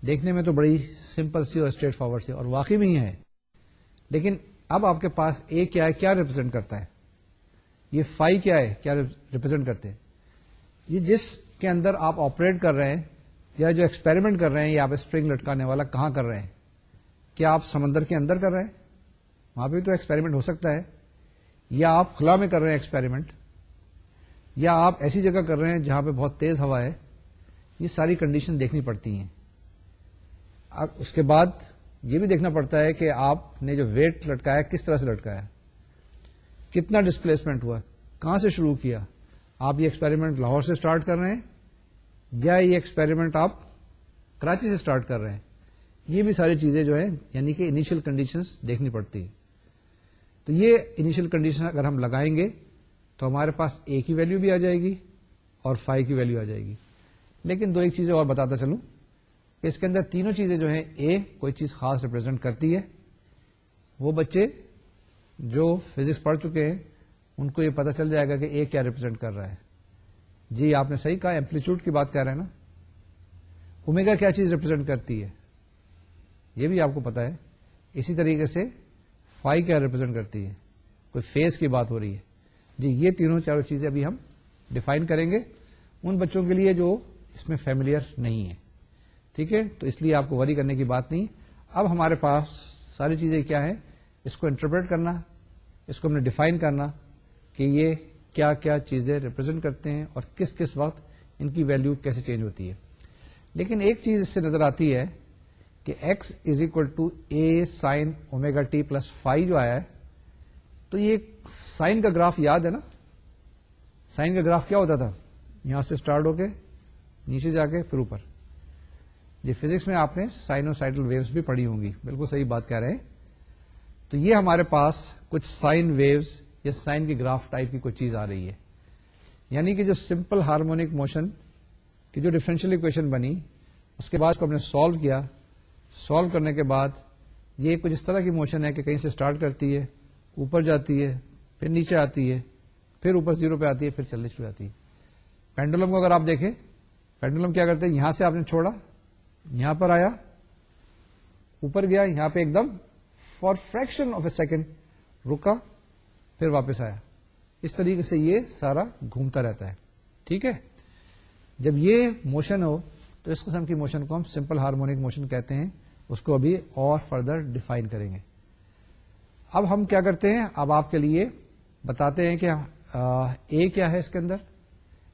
دیکھنے میں تو بڑی سمپل سی اور اسٹریٹ فارورڈ سی اور واقعی بھی ہے لیکن اب آپ کے پاس اے کیا ہے کیا ریپرزینٹ کرتا ہے یہ فائی کیا ہے کیا ریپرزینٹ کرتے ہیں یہ جس کے اندر آپ آپریٹ کر رہے ہیں یا جو ایکسپیریمنٹ کر رہے ہیں یا آپ اسپرنگ لٹکانے والا کہاں کر رہے ہیں کیا آپ سمندر کے اندر کر رہے ہیں وہاں پہ تو ایکسپیریمنٹ ہو سکتا ہے یا آپ خلا میں کر رہے ہیں ایکسپیریمنٹ یا آپ ایسی جگہ کر رہے ہیں جہاں پہ بہت تیز ہوا ہے یہ ساری کنڈیشن دیکھنی پڑتی ہیں اس کے بعد یہ بھی دیکھنا پڑتا ہے کہ آپ نے جو ویٹ لٹکایا کس طرح سے لٹکایا کتنا ڈسپلیسمنٹ ہوا کہاں سے شروع کیا آپ یہ ایکسپیریمنٹ لاہور سے اسٹارٹ کر رہے ہیں یا یہ ایکسپیریمنٹ آپ کراچی سے اسٹارٹ کر رہے ہیں یہ بھی ساری چیزیں جو ہیں یعنی کہ انیشیل کنڈیشنز دیکھنی پڑتی ہیں تو یہ انیشیل کنڈیشن اگر ہم لگائیں گے تو ہمارے پاس اے کی ویلو بھی آ جائے گی اور فائیو کی ویلو آ جائے گی لیکن دو ایک چیزیں اور بتاتا چلوں اس کے اندر تینوں چیزیں جو ہیں اے کوئی چیز خاص ریپرزینٹ کرتی ہے وہ بچے جو فزکس پڑھ چکے ہیں ان کو یہ پتا چل جائے گا کہ اے کیا ریپرزینٹ کر رہا ہے جی آپ نے صحیح کہا ایمپلیچیوڈ کی بات کر رہے ہیں نا اومیگا کیا چیز ریپرزینٹ کرتی ہے یہ بھی آپ کو پتا ہے اسی طریقے سے فائی کیا ریپرزینٹ کرتی ہے کوئی فیس کی بات ہو رہی ہے جی یہ تینوں چاروں چیزیں ابھی ہم ڈیفائن کریں گے ان بچوں کے لیے جو اس میں فیملیئر نہیں ہے ٹھیک ہے تو اس لیے آپ کو وری کرنے کی بات نہیں اب ہمارے پاس ساری چیزیں کیا ہیں اس کو انٹرپریٹ کرنا اس کو ہم نے ڈیفائن کرنا کہ یہ کیا کیا چیزیں ریپرزینٹ کرتے ہیں اور کس کس وقت ان کی ویلو کیسے چینج ہوتی ہے لیکن ایک چیز اس سے نظر آتی ہے کہ X is equal to A sine omega T plus phi جو آیا ہے تو یہ سائن کا گراف یاد ہے نا سائن کا گراف کیا ہوتا تھا یہاں سے اسٹارٹ ہو کے نیچے جا کے پھر اوپر جی فزکس میں آپ نے سائنوسائڈل ویوز بھی پڑھی ہوں گی بالکل صحیح بات کہہ رہے ہیں تو یہ ہمارے پاس کچھ سائن ویوز یا سائن کی گراف ٹائپ کی کوئی چیز آ رہی ہے یعنی کہ جو سمپل ہارمونک موشن کی جو ڈیفرنشل بنی اس کے بعد اس کو ہم نے سالو کیا سالو کرنے کے بعد یہ کچھ اس طرح کی موشن ہے کہ کہیں سے اسٹارٹ کرتی ہے اوپر جاتی ہے پھر نیچے آتی ہے پھر اوپر زیرو پہ آتی ہے پھر چلنے شروع آتی ہے پینڈولم کو اگر آپ دیکھیں پینڈولم کیا کرتے ہیں یہاں سے آپ نے چھوڑا یہاں پر آیا اوپر گیا یہاں پہ ایک دم for fraction of a second رکا پھر واپس آیا اس طریقے سے یہ سارا گھومتا رہتا ہے ٹھیک ہے جب یہ موشن ہو تو اس قسم کی موشن کو ہم سمپل ہارمونک موشن کہتے ہیں اس کو ابھی اور فردر ڈیفائن کریں گے اب ہم کیا کرتے ہیں اب آپ کے لیے بتاتے ہیں کہ اے کیا ہے اس کے اندر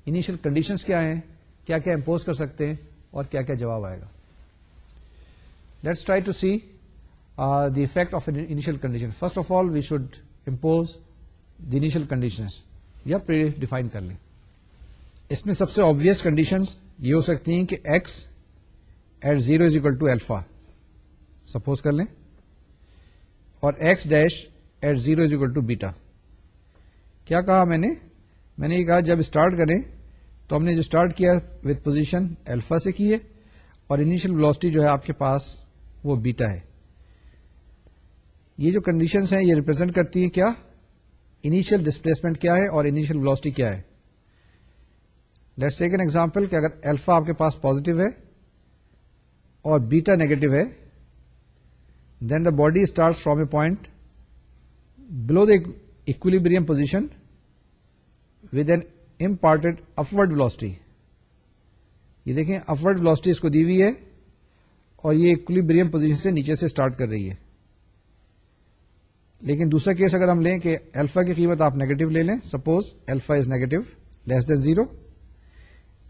انیشیل کنڈیشنز کیا ہیں کیا کیا امپوز کر سکتے ہیں اور کیا کیا جواب آئے گا let to see decision first of all we define کر لیں اس میں سب سے آبیس کنڈیشن یہ ہو سکتی ہیں کہا میں نے میں نے یہ کہا جب اسٹارٹ کریں تو ہم نے کی ہے اور انیشل جو ہے آپ کے پاس وہ بیٹا ہے یہ جو کنڈیشن ہیں یہ ریپرزینٹ کرتی ہیں کیا انیشیل ڈسپلیسمنٹ کیا ہے اور انیشیل ولاسٹی کیا ہے لیٹس این ایگزامپل کہ اگر الفا آپ کے پاس پوزیٹو ہے اور بیٹا نیگیٹو ہے then the body start from a point below the equilibrium position with an important upward velocity یہ دیکھیں افورڈ ولاسٹی اس کو دی ہوئی ہے اور یہ اکولیبریم پوزیشن سے نیچے سے سٹارٹ کر رہی ہے لیکن دوسرا کیس اگر ہم لیں کہ الفا کی قیمت آپ نیگیٹو لے لیں suppose alpha is negative less than zero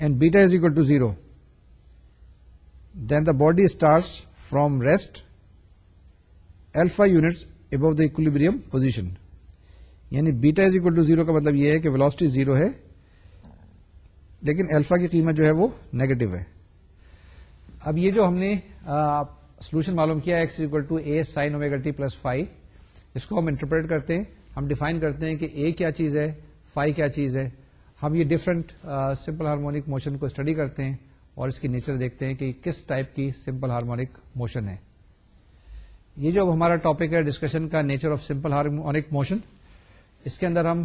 and beta is equal to zero then the body starts from rest alpha units above the equilibrium position یعنی beta is equal to zero کا مطلب یہ ہے کہ velocity zero ہے لیکن alpha کی قیمت جو ہے وہ نیگیٹو ہے اب یہ جو ہم نے سولوشن معلوم کیا x equal to A sine omega t plus five اس کو ہم انٹرپریٹ کرتے ہیں ہم ڈیفائن کرتے ہیں کہ اے کیا چیز ہے فائی کیا چیز ہے ہم یہ ڈفرنٹ سمپل ہارمونک موشن کو اسٹڈی کرتے ہیں اور اس کی نیچر دیکھتے ہیں کہ کس ٹائپ کی سمپل ہارمونک موشن ہے یہ جو ہمارا ٹاپک ہے ڈسکشن کا nature of simple harmonic motion اس کے اندر ہم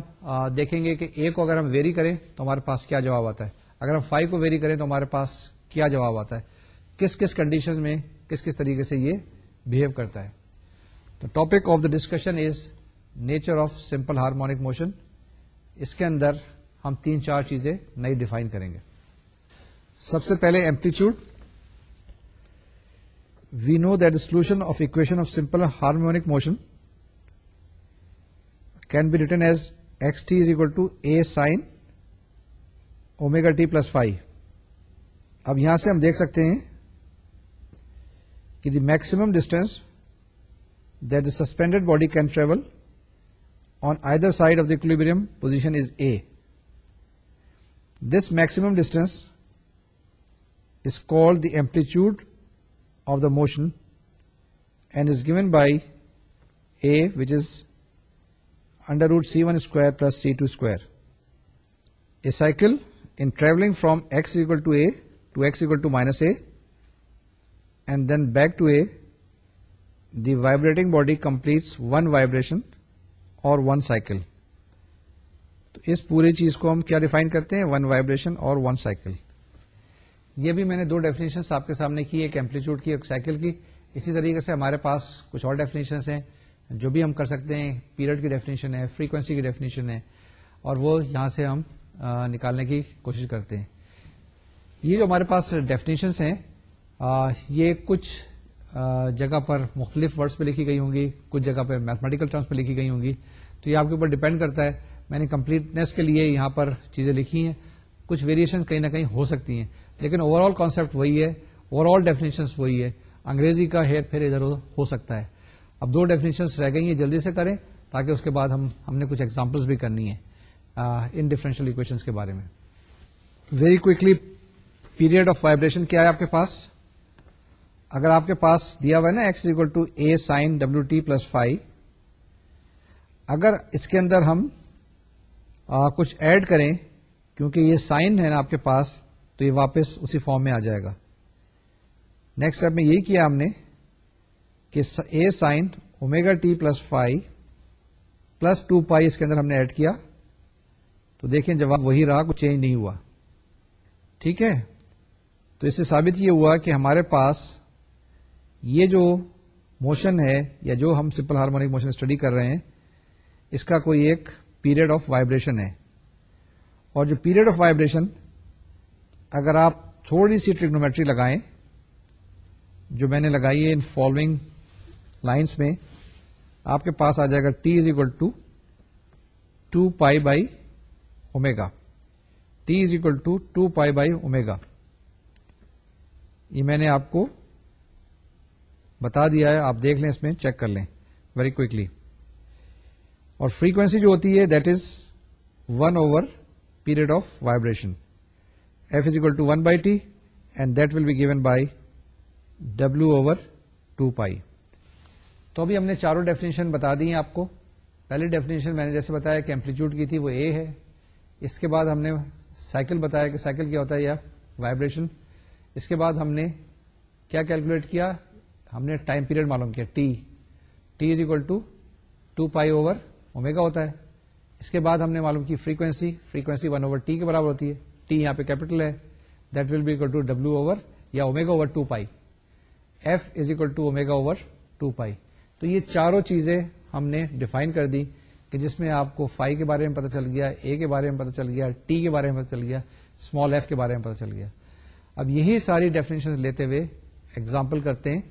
دیکھیں گے کہ اے کو اگر ہم ویری کریں تو ہمارے پاس کیا جواب آتا ہے اگر ہم فائیو کو ویری کریں تو ہمارے پاس کیا جواب آتا ہے کس کس کنڈیشن میں کس کس طریقے سے یہ بہیو کرتا ہے تو topic of the discussion is nature of simple harmonic motion اس کے اندر ہم تین چار چیزیں نئی ڈیفائن کریں گے سب سے پہلے amplitude we know that solution of equation of simple harmonic motion can be return as x t is equal to a sine omega t plus five اب یہاں سے ہم دیکھ سکتے ہیں is the maximum distance that the suspended body can travel on either side of the equilibrium position is A. This maximum distance is called the amplitude of the motion and is given by A, which is under root c1 square plus c2 square. A cycle in travelling from x equal to a to x equal to minus a and then back to a the vibrating body completes one vibration اور one cycle تو اس پوری چیز کو ہم کیا define کرتے ہیں ون وائبریشن اور ون سائیکل یہ بھی میں نے دو ڈیفینیشن آپ کے سامنے کی ایک ایمپلیچیوڈ کی ایک سائیکل کی اسی طریقے سے ہمارے پاس کچھ اور ڈیفینیشن ہیں جو بھی ہم کر سکتے ہیں پیریڈ کی ڈیفینیشن ہے فریکوینسی کی ڈیفینیشن ہے اور وہ یہاں سے ہم نکالنے کی کوشش کرتے ہیں یہ جو ہمارے پاس ڈیفینیشنس ہیں یہ کچھ جگہ پر مختلف ورڈس پہ لکھی گئی ہوں گی کچھ جگہ پہ میتھمیٹیکل ٹرمس پہ لکھی گئی ہوں گی تو یہ آپ کے اوپر ڈپینڈ کرتا ہے میں نے کمپلیٹنیس کے لیے یہاں پر چیزیں لکھی ہیں کچھ ویریشن کہیں نہ کہیں ہو سکتی ہیں لیکن اوور آل کانسیپٹ وہی ہے اوور آل ڈیفینیشنس وہی ہے انگریزی کا ہیر پھیر ادھر ہو سکتا ہے اب دو ڈیفینیشنس رہ گئی ہیں جلدی سے کریں تاکہ اس کے بعد ہم ہم نے کچھ ایگزامپلس بھی کرنی ہے ان ڈفرینشل اکویشنس کے بارے میں very quickly period of vibration کیا ہے آپ کے پاس اگر آپ کے پاس دیا ہوا ہے نا x equal to A sine W t plus five اگر اس کے اندر ہم کچھ ایڈ کریں کیونکہ یہ سائن ہے نا آپ کے پاس تو یہ واپس اسی فارم میں آ جائے گا نیکسٹ اسٹیپ میں یہی کیا ہم نے کہ A sine omega t plus five plus two pi اس کے اندر ہم نے ایڈ کیا تو دیکھیں جواب وہی رہا کچھ چینج نہیں ہوا ٹھیک ہے تو اس سے ثابت یہ ہوا کہ ہمارے پاس یہ جو موشن ہے یا جو ہم سمپل ہارمونک موشن اسٹڈی کر رہے ہیں اس کا کوئی ایک پیریڈ آف وائبریشن ہے اور جو پیریڈ آف وائبریشن اگر آپ تھوڑی سی ٹریگنومیٹری لگائیں جو میں نے لگائی ہے ان فالوئنگ لائنس میں آپ کے پاس آ جائے گا t is equal to two pi by omega t is equal to two pi by omega یہ میں نے آپ کو بتا دیا ہے آپ دیکھ لیں اس میں چیک کر لیں ویری کوکلی اور فریکوینسی جو ہوتی ہے that is one over period of vibration f is equal to one by t and that will be given by W over two pi تو ابھی ہم نے چاروں ڈیفینیشن بتا دی ہیں آپ کو پہلی ڈیفینیشن میں نے جیسے بتایا کہ ایمپلیٹیوڈ کی تھی وہ اے ہے اس کے بعد ہم نے سائیکل بتایا کہ سائیکل کیا ہوتا ہے یا وائبریشن اس کے بعد ہم نے کیا کیلکولیٹ کیا ہم نے ٹائم پیریڈ معلوم کیا t t is equal to two pi over omega ہوتا ہے اس کے بعد ہم نے معلوم کی frequency frequency one over t کے برابر ہوتی ہے ٹی یہاں پہ کیپیٹل ہے that will be equal to W over یا omega over two pi f is equal to omega over two pi تو یہ چاروں چیزیں ہم نے ڈیفائن کر دی کہ جس میں آپ کو فائی کے بارے میں پتا چل گیا اے کے بارے میں پتہ چل گیا ٹی کے بارے میں پتا چل گیا اسمال ایف کے بارے میں پتا چل گیا اب یہی ساری ڈیفینیشن لیتے ہوئے ایگزامپل کرتے ہیں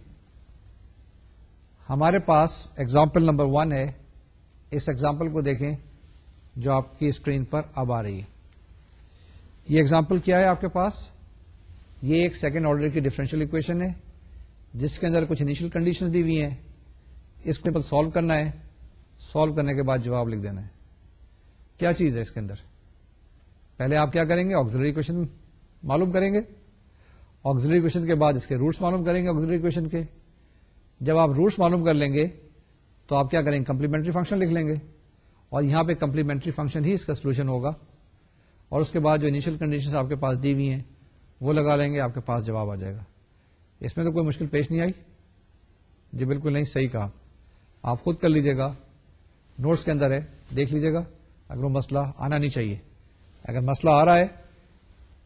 ہمارے پاس ایگزامپل نمبر ون ہے اس ایگزامپل کو دیکھیں جو آپ کی اسکرین پر اب آ رہی ہے یہ ایگزامپل کیا ہے آپ کے پاس یہ ایک سیکنڈ آرڈر کی ڈفرینشیل اکویشن ہے جس کے اندر کچھ انیشل کنڈیشن دی ہوئی ہیں اس کو سالو کرنا ہے سالو کرنے کے بعد جواب لکھ دینا ہے کیا چیز ہے اس کے اندر پہلے آپ کیا کریں گے آگزری اکویشن معلوم کریں گے آگزری کے بعد اس کے روٹس معلوم کریں گے آگزری اکویشن کے جب آپ روٹس معلوم کر لیں گے تو آپ کیا کریں گے کمپلیمنٹری فنکشن لکھ لیں گے اور یہاں پہ کمپلیمنٹری فنکشن ہی اس کا سولوشن ہوگا اور اس کے بعد جو انیشیل کنڈیشن آپ کے پاس دی ہوئی ہیں وہ لگا لیں گے آپ کے پاس جواب آ جائے گا اس میں تو کوئی مشکل پیش نہیں آئی جی بالکل نہیں صحیح کہا آپ خود کر لیجیے گا نوٹس کے اندر ہے دیکھ لیجیے گا اگر وہ مسئلہ آنا نہیں چاہیے اگر مسئلہ آ رہا ہے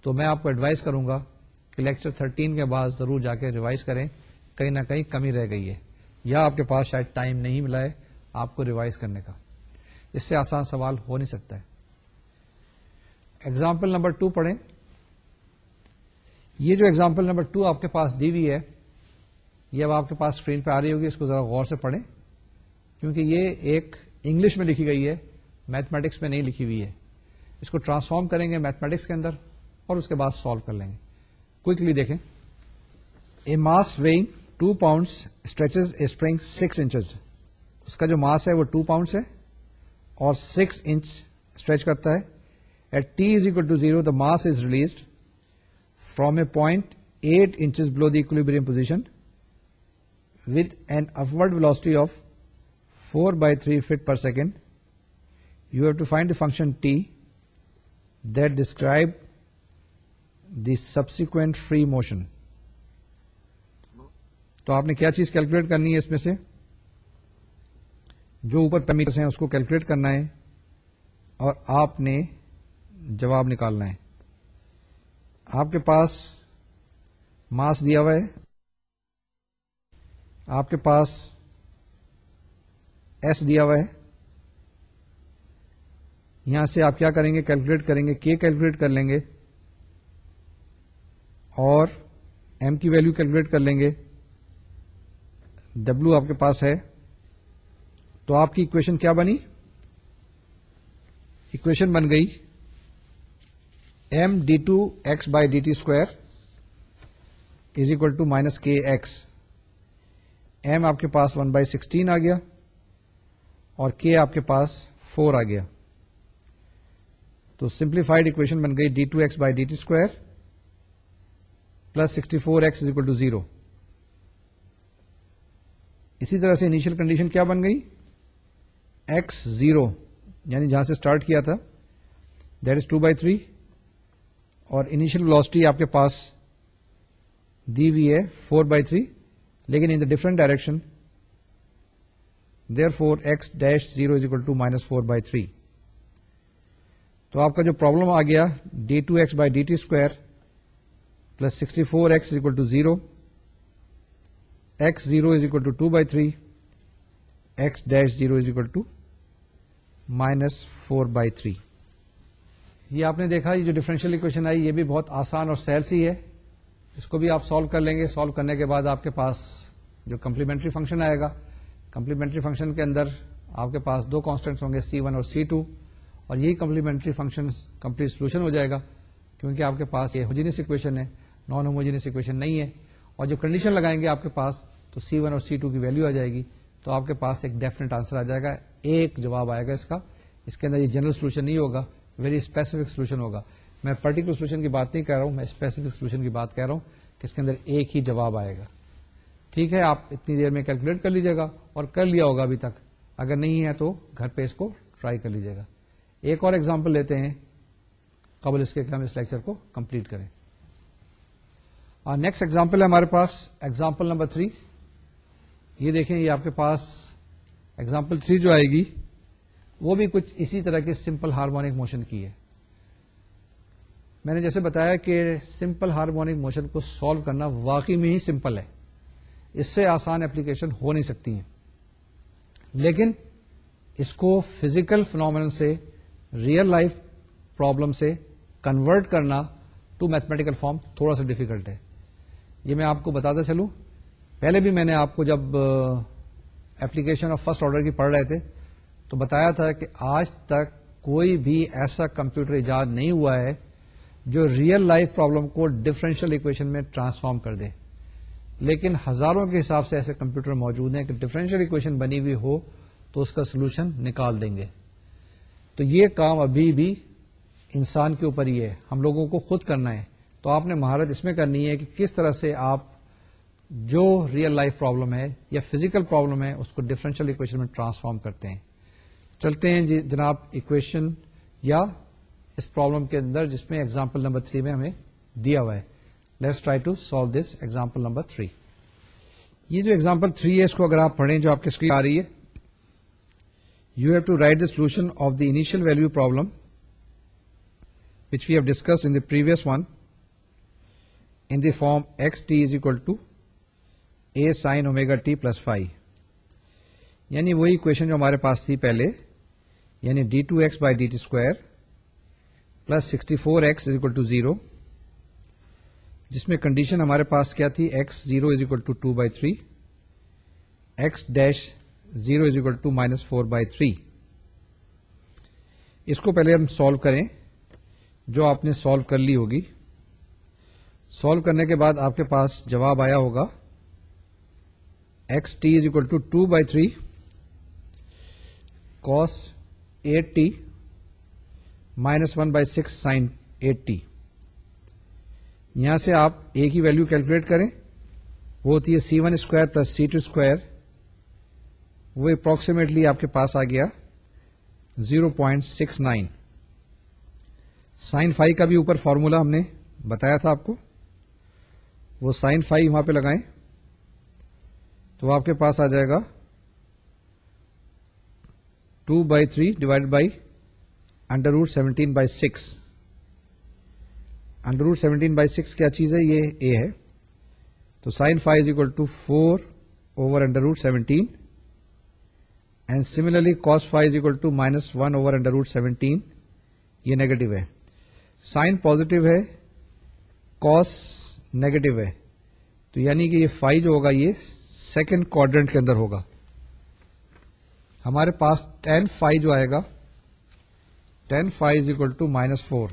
تو میں آپ کو ایڈوائز کروں گا کہ لیکچر تھرٹین کے بعد ضرور جا کے ریوائز کریں کہیں نہ کہیں کمی رہ گئی ہے یا آپ کے پاس شاید ٹائم نہیں ملا ہے آپ کو ریوائز کرنے کا اس سے آسان سوال ہو نہیں سکتا ہے ایگزامپل نمبر ٹو پڑھیں یہ جو ایگزامپل نمبر ٹو آپ کے پاس دی ہوئی ہے یہ اب آپ کے پاس اسکرین پہ آ رہی ہوگی اس کو ذرا غور سے پڑھیں کیونکہ یہ ایک انگلش میں لکھی گئی ہے میتھمیٹکس میں نہیں لکھی ہوئی ہے اس کو ٹرانسفارم کریں گے میتھمیٹکس کے اندر اور اس کے بعد سالو کر لیں گے کوکلی دیکھیں a mass two pounds stretches spring six inches اس کا جو ماس ہے وہ ٹو پاؤنڈس ہے اور سکس انچ اسٹریچ کرتا ہے at t is equal to zero the mass is released from a point eight inches below them position with upward velocity of four by three feet per second you have to find the function t that describe the subsequent free motion تو آپ نے کیا چیز calculate کرنی ہے اس میں سے جو اوپر پیمیٹرس ہیں اس کو کیلکولیٹ کرنا ہے اور آپ نے جواب نکالنا ہے آپ کے پاس ماس دیا ہوا ہے آپ کے پاس ایس دیا ہوا ہے یہاں سے آپ کیا کریں گے کیلکولیٹ کریں گے کے کیلکولیٹ کر لیں گے اور ایم کی ویلو کیلکولیٹ کر لیں گے ڈبلو آپ کے پاس ہے تو آپ کی اکویشن کیا بنی اکویشن بن گئی m d two x by d t square is equal to minus k x m آپ کے پاس ون بائی سکسٹین آ گیا اور کے آپ کے پاس فور آ گیا تو سمپلیفائڈ اکویشن بن گئی d two x by d t square plus sixty four x is equal to zero اسی طرح سے انیشیل کنڈیشن کیا بن گئی ایکس زیرو یعنی جہاں سے اسٹارٹ کیا تھا that is two by three اور انیشیل ولاسٹی آپ کے پاس دی وی ہے فور بائی تھری لیکن in the different direction there four x dash zero is equal to minus four by three تو آپ کا جو پرابلم آ گیا d two x by d t square plus sixty four x equal to zero x zero two by three x dash zero is equal to minus four by three یہ آپ نے دیکھا یہ جو ڈفرینشیل اکویشن آئی یہ بھی بہت آسان اور سیل سی ہے اس کو بھی آپ سالو کر لیں گے سالو کرنے کے بعد آپ کے پاس جو کمپلیمنٹری فنکشن آئے گا کمپلیمنٹری فنکشن کے اندر آپ کے پاس دو کانسٹینٹس ہوں گے سی ون اور سی ٹو اور یہی کمپلیمنٹری فنکشن کمپلیٹ سولوشن ہو جائے گا کیونکہ آپ کے پاس یہ ہوجینس اکویشن ہے نان ہوموجینس اکویشن نہیں ہے اور جو کنڈیشن لگائیں گے آپ کے پاس تو سی ون اور سی ٹو کی ویلو آ جائے گی تو آپ کے پاس ایک ڈیفینیٹ آنسر آ جائے گا ایک جواب آئے گا اس کا اس کے اندر یہ جنرل سولوشن نہیں ہوگا ویری اسپیسیفک سولوشن ہوگا میں پرٹیکولر سولوشن کی بات نہیں کہہ رہا ہوں میں اسپیسیفک سولوشن کی بات کہہ رہا ہوں کہ اس کے اندر ایک ہی جواب آئے گا ٹھیک ہے آپ اتنی دیر میں کیلکولیٹ کر لیجیے گا اور کر لیا ہوگا ابھی تک اگر نہیں ہے تو گھر پہ اس کو ٹرائی کر لیجیے گا ایک اور ایگزامپل لیتے ہیں قبل اس کے ہم اس لیکچر کو کمپلیٹ کریں نیکسٹ ایگزامپل ہے ہمارے پاس ایگزامپل نمبر تھری یہ دیکھیں یہ آپ کے پاس ایگزامپل تھری جو آئے گی وہ بھی کچھ اسی طرح کے سمپل ہارمونک موشن کی ہے میں نے جیسے بتایا کہ سمپل ہارمونک موشن کو سالو کرنا واقعی میں ہی سمپل ہے اس سے آسان اپلیکیشن ہو نہیں سکتی ہیں لیکن اس کو فزیکل فنومن سے ریئل لائف پرابلم سے کنورٹ کرنا ٹو میتھمیٹیکل فارم تھوڑا سا ڈیفیکلٹ ہے یہ میں آپ کو بتاتا چلوں پہلے بھی میں نے آپ کو جب اپلیکیشن آف فرسٹ آرڈر کی پڑھ رہے تھے تو بتایا تھا کہ آج تک کوئی بھی ایسا کمپیوٹر ایجاد نہیں ہوا ہے جو ریئل لائف پرابلم کو ڈفرینشیل اکویشن میں ٹرانسفارم کر دے لیکن ہزاروں کے حساب سے ایسے کمپیوٹر موجود ہیں کہ ڈفرینشیل اکویشن بنی ہوئی ہو تو اس کا سولوشن نکال دیں گے تو یہ کام ابھی بھی انسان کے اوپر ہی ہے ہم لوگوں کو خود کرنا ہے تو آپ نے مہارت اس میں کرنی ہے کہ کس طرح سے آپ جو ریئل لائف پرابلم ہے یا فزیکل پرابلم ہے اس کو ڈفرینشیل اکویشن میں ٹرانسفارم کرتے ہیں چلتے ہیں جی جناب اکویشن یا اس پرابلم کے اندر جس میں ایگزامپل نمبر تھری میں ہمیں دیا ہوا ہے let's try to solve this example number three یہ جو ایگزامپل تھری ہے اس کو اگر آپ پڑھیں جو آپ کی اسکرین آ رہی ہے you have to write the solution of the initial value problem which we have discuss in the previous one the form x t is equal to a sine omega t plus phi یعنی وہی equation جو ہمارے پاس تھی پہلے یعنی d two x by d t square plus sixty four equal to zero جس میں کنڈیشن ہمارے پاس کیا تھی x zero is equal to two by three x dash zero is equal to minus four by three اس کو پہلے ہم solve کریں جو آپ نے سالو کر لی ہوگی سالو کرنے کے بعد آپ کے پاس جواب آیا ہوگا x t is equal to two by three cos eight t minus one by six sine eight t یہاں سے آپ اے کی ویلو کیلکولیٹ کریں وہ ہوتی ہے c one square plus c two square وہ اپروکسیمیٹلی آپ کے پاس آ گیا zero point six nine sine five کا بھی اوپر فارمولا ہم نے بتایا تھا آپ کو وہ سائن فائی وہاں پہ لگائیں تو آپ کے پاس آ جائے گا two by three divide by under root seventeen by six under root seventeen by six کیا چیز ہے یہ اے ہے تو sine five is equal to four over under root seventeen and similarly cos five is equal to minus one over under root seventeen یہ negative ہے sine positive ہے cos negative ہے تو یعنی کہ یہ فائیو جو ہوگا یہ سیکنڈ کوڈرنٹ کے اندر ہوگا ہمارے پاس ٹین فائیو جو آئے گا tan five to minus four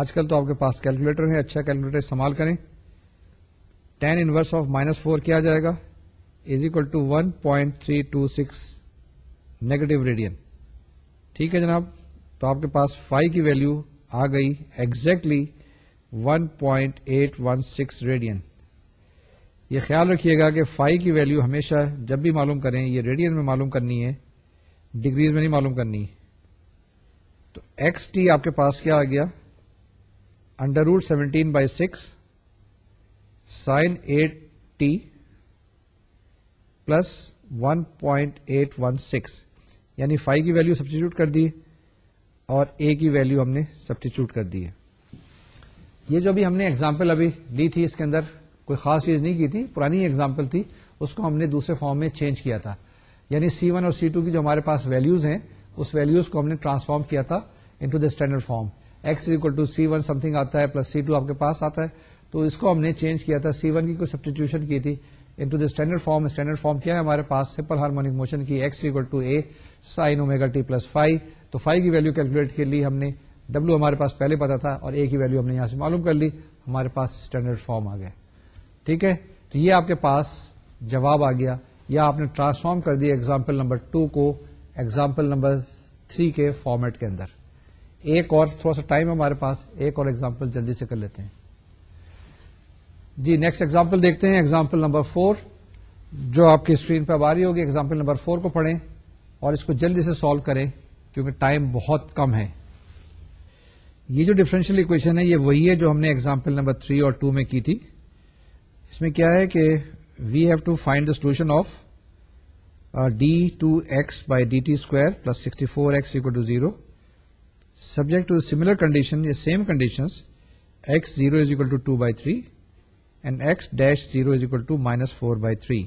آج کل تو آپ کے پاس کیلکولیٹر ہے اچھا کیلکولیٹر استعمال کریں tan inverse of minus four کیا جائے گا is equal to one point three two six negative radian ٹھیک ہے جناب تو آپ کے پاس فائیو کی ویلو آ گئی exactly one point eight one six radian یہ خیال رکھیے گا کہ فائی کی ویلو ہمیشہ جب بھی معلوم کریں یہ ریڈین میں معلوم کرنی ہے ڈگریز میں نہیں معلوم کرنی تو ایکس ٹی آپ کے پاس کیا آ گیا under root seventeen by six sine eight t plus one point eight one six یعنی فائیو کی ویلو سبسٹیچیوٹ کر دی اور اے کی ویلو ہم نے سبسٹیچیوٹ کر دی ہے یہ جو بھی ہم نے اگزامپل ابھی لی تھی اس کے اندر کوئی خاص چیز نہیں کی تھی پرانی ایگزامپل تھی اس کو ہم نے دوسرے فارم میں چینج کیا تھا یعنی سی ون اور سی ٹو کی جو ہمارے پاس ویلوز ہیں اس ویلوز کو ہم نے ٹرانسفارم کیا تھا into the standard form x equal to C one something آتا ہے پلس سی ٹو آپ کے پاس آتا ہے تو اس کو ہم نے چینج کیا تھا سی ون کی کوئی سبسٹی کی تھی into the standard form standard form کیا ہے ہمارے پاس سمپل ہارمونک موشن کی x equal to a sine omega t plus five تو فائیو کی ویلو کیلکولیٹ کے لیے ہم نے ڈبلو ہمارے پاس پہلے پتا تھا اور اے کی ویلو ہم نے یہاں سے معلوم کر لی ہمارے پاس اسٹینڈرڈ فارم آ گیا ٹھیک ہے تو یہ آپ کے پاس جواب آ گیا یا آپ نے ٹرانسفارم کر دیا ایگزامپل نمبر ٹو کو ایگزامپل نمبر تھری کے فارمیٹ کے اندر ایک اور تھوڑا سا ٹائم ہمارے پاس ایک اور ایگزامپل جلدی سے کر لیتے ہیں جی نیکسٹ ایگزامپل دیکھتے ہیں ایگزامپل نمبر فور جو آپ کی اسکرین پہ باری ہوگی ایگزامپل نمبر فور کو پڑھیں اور اس کو جلدی سے سالو کریں کیونکہ ٹائم بہت کم ہے یہ جو ڈفرینشیل اکویشن ہے یہ وہی ہے جو ہم نے ایگزامپل نمبر تھری اور ٹو میں کی تھی اس میں کیا ہے کہ we have to find the solution of d two x by d t square plus sixty four to zero subject to similar condition یا same condition x zero is equal to two by three and x dash zero is equal to minus four by three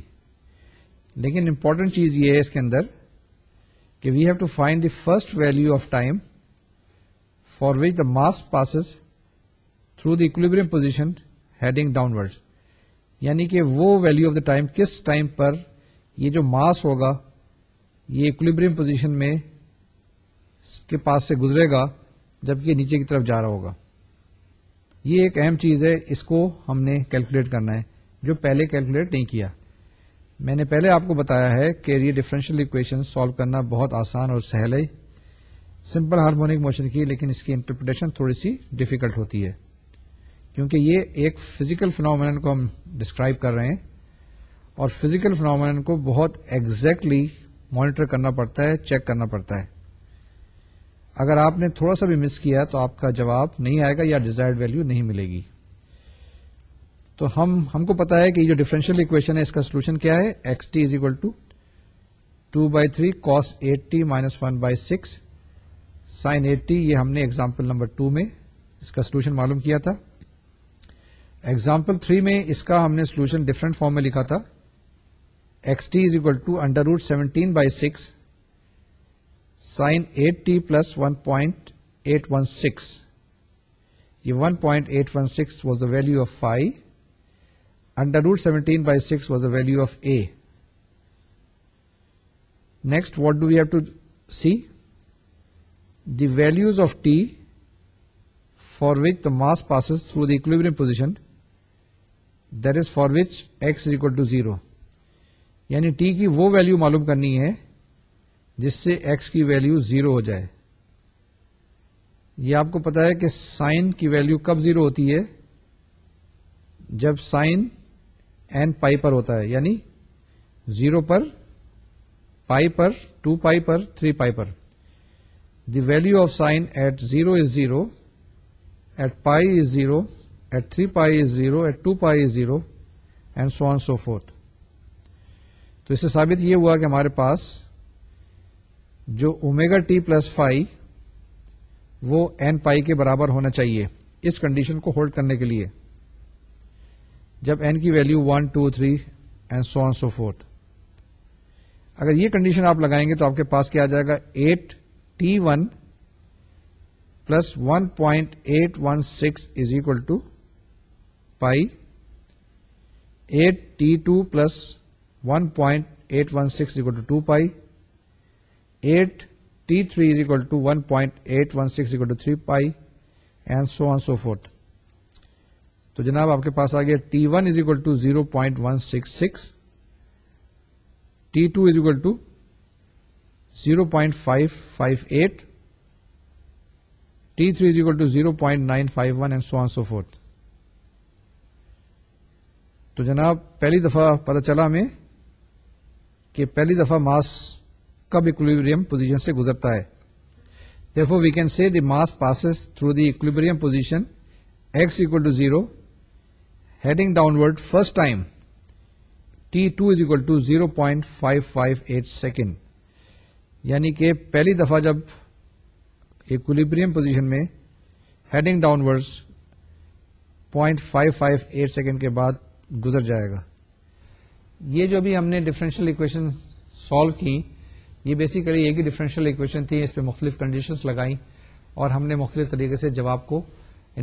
لیکن important چیز یہ ہے اس کے اندر کہ we have to find the first value of time for which the mass passes through the equilibrium position heading downward یعنی کہ وہ ویلو آف دا ٹائم کس ٹائم پر یہ جو ماس ہوگا یہ اکولیبریم پوزیشن میں کے پاس سے گزرے گا جبکہ نیچے کی طرف جا رہا ہوگا یہ ایک اہم چیز ہے اس کو ہم نے کیلکولیٹ کرنا ہے جو پہلے کیلکولیٹ نہیں کیا میں نے پہلے آپ کو بتایا ہے کہ یہ ڈفرینشیل اکویشن سالو کرنا بہت آسان اور سہل ہے سمپل ہارمونک موشن کی لیکن اس کی انٹرپریٹیشن تھوڑی سی ڈیفیکلٹ ہوتی ہے کیونکہ یہ ایک فزیکل فنامن کو ہم ڈسکرائب کر رہے ہیں اور فزیکل فنامن کو بہت ایگزیکٹلی مانیٹر کرنا پڑتا ہے چیک کرنا پڑتا ہے اگر آپ نے تھوڑا سا بھی مس کیا تو آپ کا جواب نہیں آئے گا یا ڈیزائرڈ ویلو نہیں ملے گی تو ہم ہم کو پتا ہے کہ جو ڈیفرنشیل اکویشن ہے اس کا سولوشن کیا ہے x t is equal to two by three cos eight t minus one by six sine eight t یہ ہم نے ایگزامپل نمبر ٹو میں اس کا سولوشن معلوم کیا تھا ایگزامپل تھری میں اس کا ہم نے سولوشن ڈفرنٹ فارم میں لکھا تھا x t is equal to under root seventeen by six sine eight t plus one point eight one six یہ one point eight one six was the value of five under root seventeen by six was the value of a next what do have to see the values of t for which the mass passes through the position that is for which x equal to zero یعنی T کی وہ value معلوم کرنی ہے جس سے X کی value zero ہو جائے یہ آپ کو پتا ہے کہ سائن کی ویلو کب زیرو ہوتی ہے جب سائن این پائی پر ہوتا ہے یعنی زیرو پر پائی پر ٹو پائی پر three pi per value of sine at zero is zero at pi is zero at three pi is zero at two pi is zero and so on so forth تو اس سے ثابت یہ ہوا کہ ہمارے پاس جو اومیگا ٹی پلس فائی وہ این پائی کے برابر ہونا چاہیے اس کنڈیشن کو ہولڈ کرنے کے لیے جب این کی value one two three and so on so forth اگر یہ کنڈیشن آپ لگائیں گے تو آپ کے پاس کیا آ جائے گا at t one plus one point eight one six is equal to pi at t two plus one point eight one six equal to two pi at t three is equal to one point eight one six equal to three pi and so on so forth تو جناب آپ کے پاس آ گیا t one is equal to zero point one six six t two is equal to zero point five five eight t three is equal to zero point nine five one and so so forth تو جناب پہلی دفعہ پتا چلا ہمیں کہ پہلی دفعہ ماس کب اکولیبریم پوزیشن سے گزرتا ہے therefore we can see the mass passes through the equilibrium position x equal to zero heading downward first time t two is equal to zero point five five eight second یعنی کہ پہلی دفعہ جب equilibrium position میں heading downwards point five five eight second کے بعد گزر جائے گا یہ جو بھی ہم نے ڈفرینشیل اکویشن سالو کی یہ بیسیکلی ایک ہی ڈفرینشیل اکویشن تھی اس پہ مختلف کنڈیشنز لگائیں اور ہم نے مختلف طریقے سے جواب کو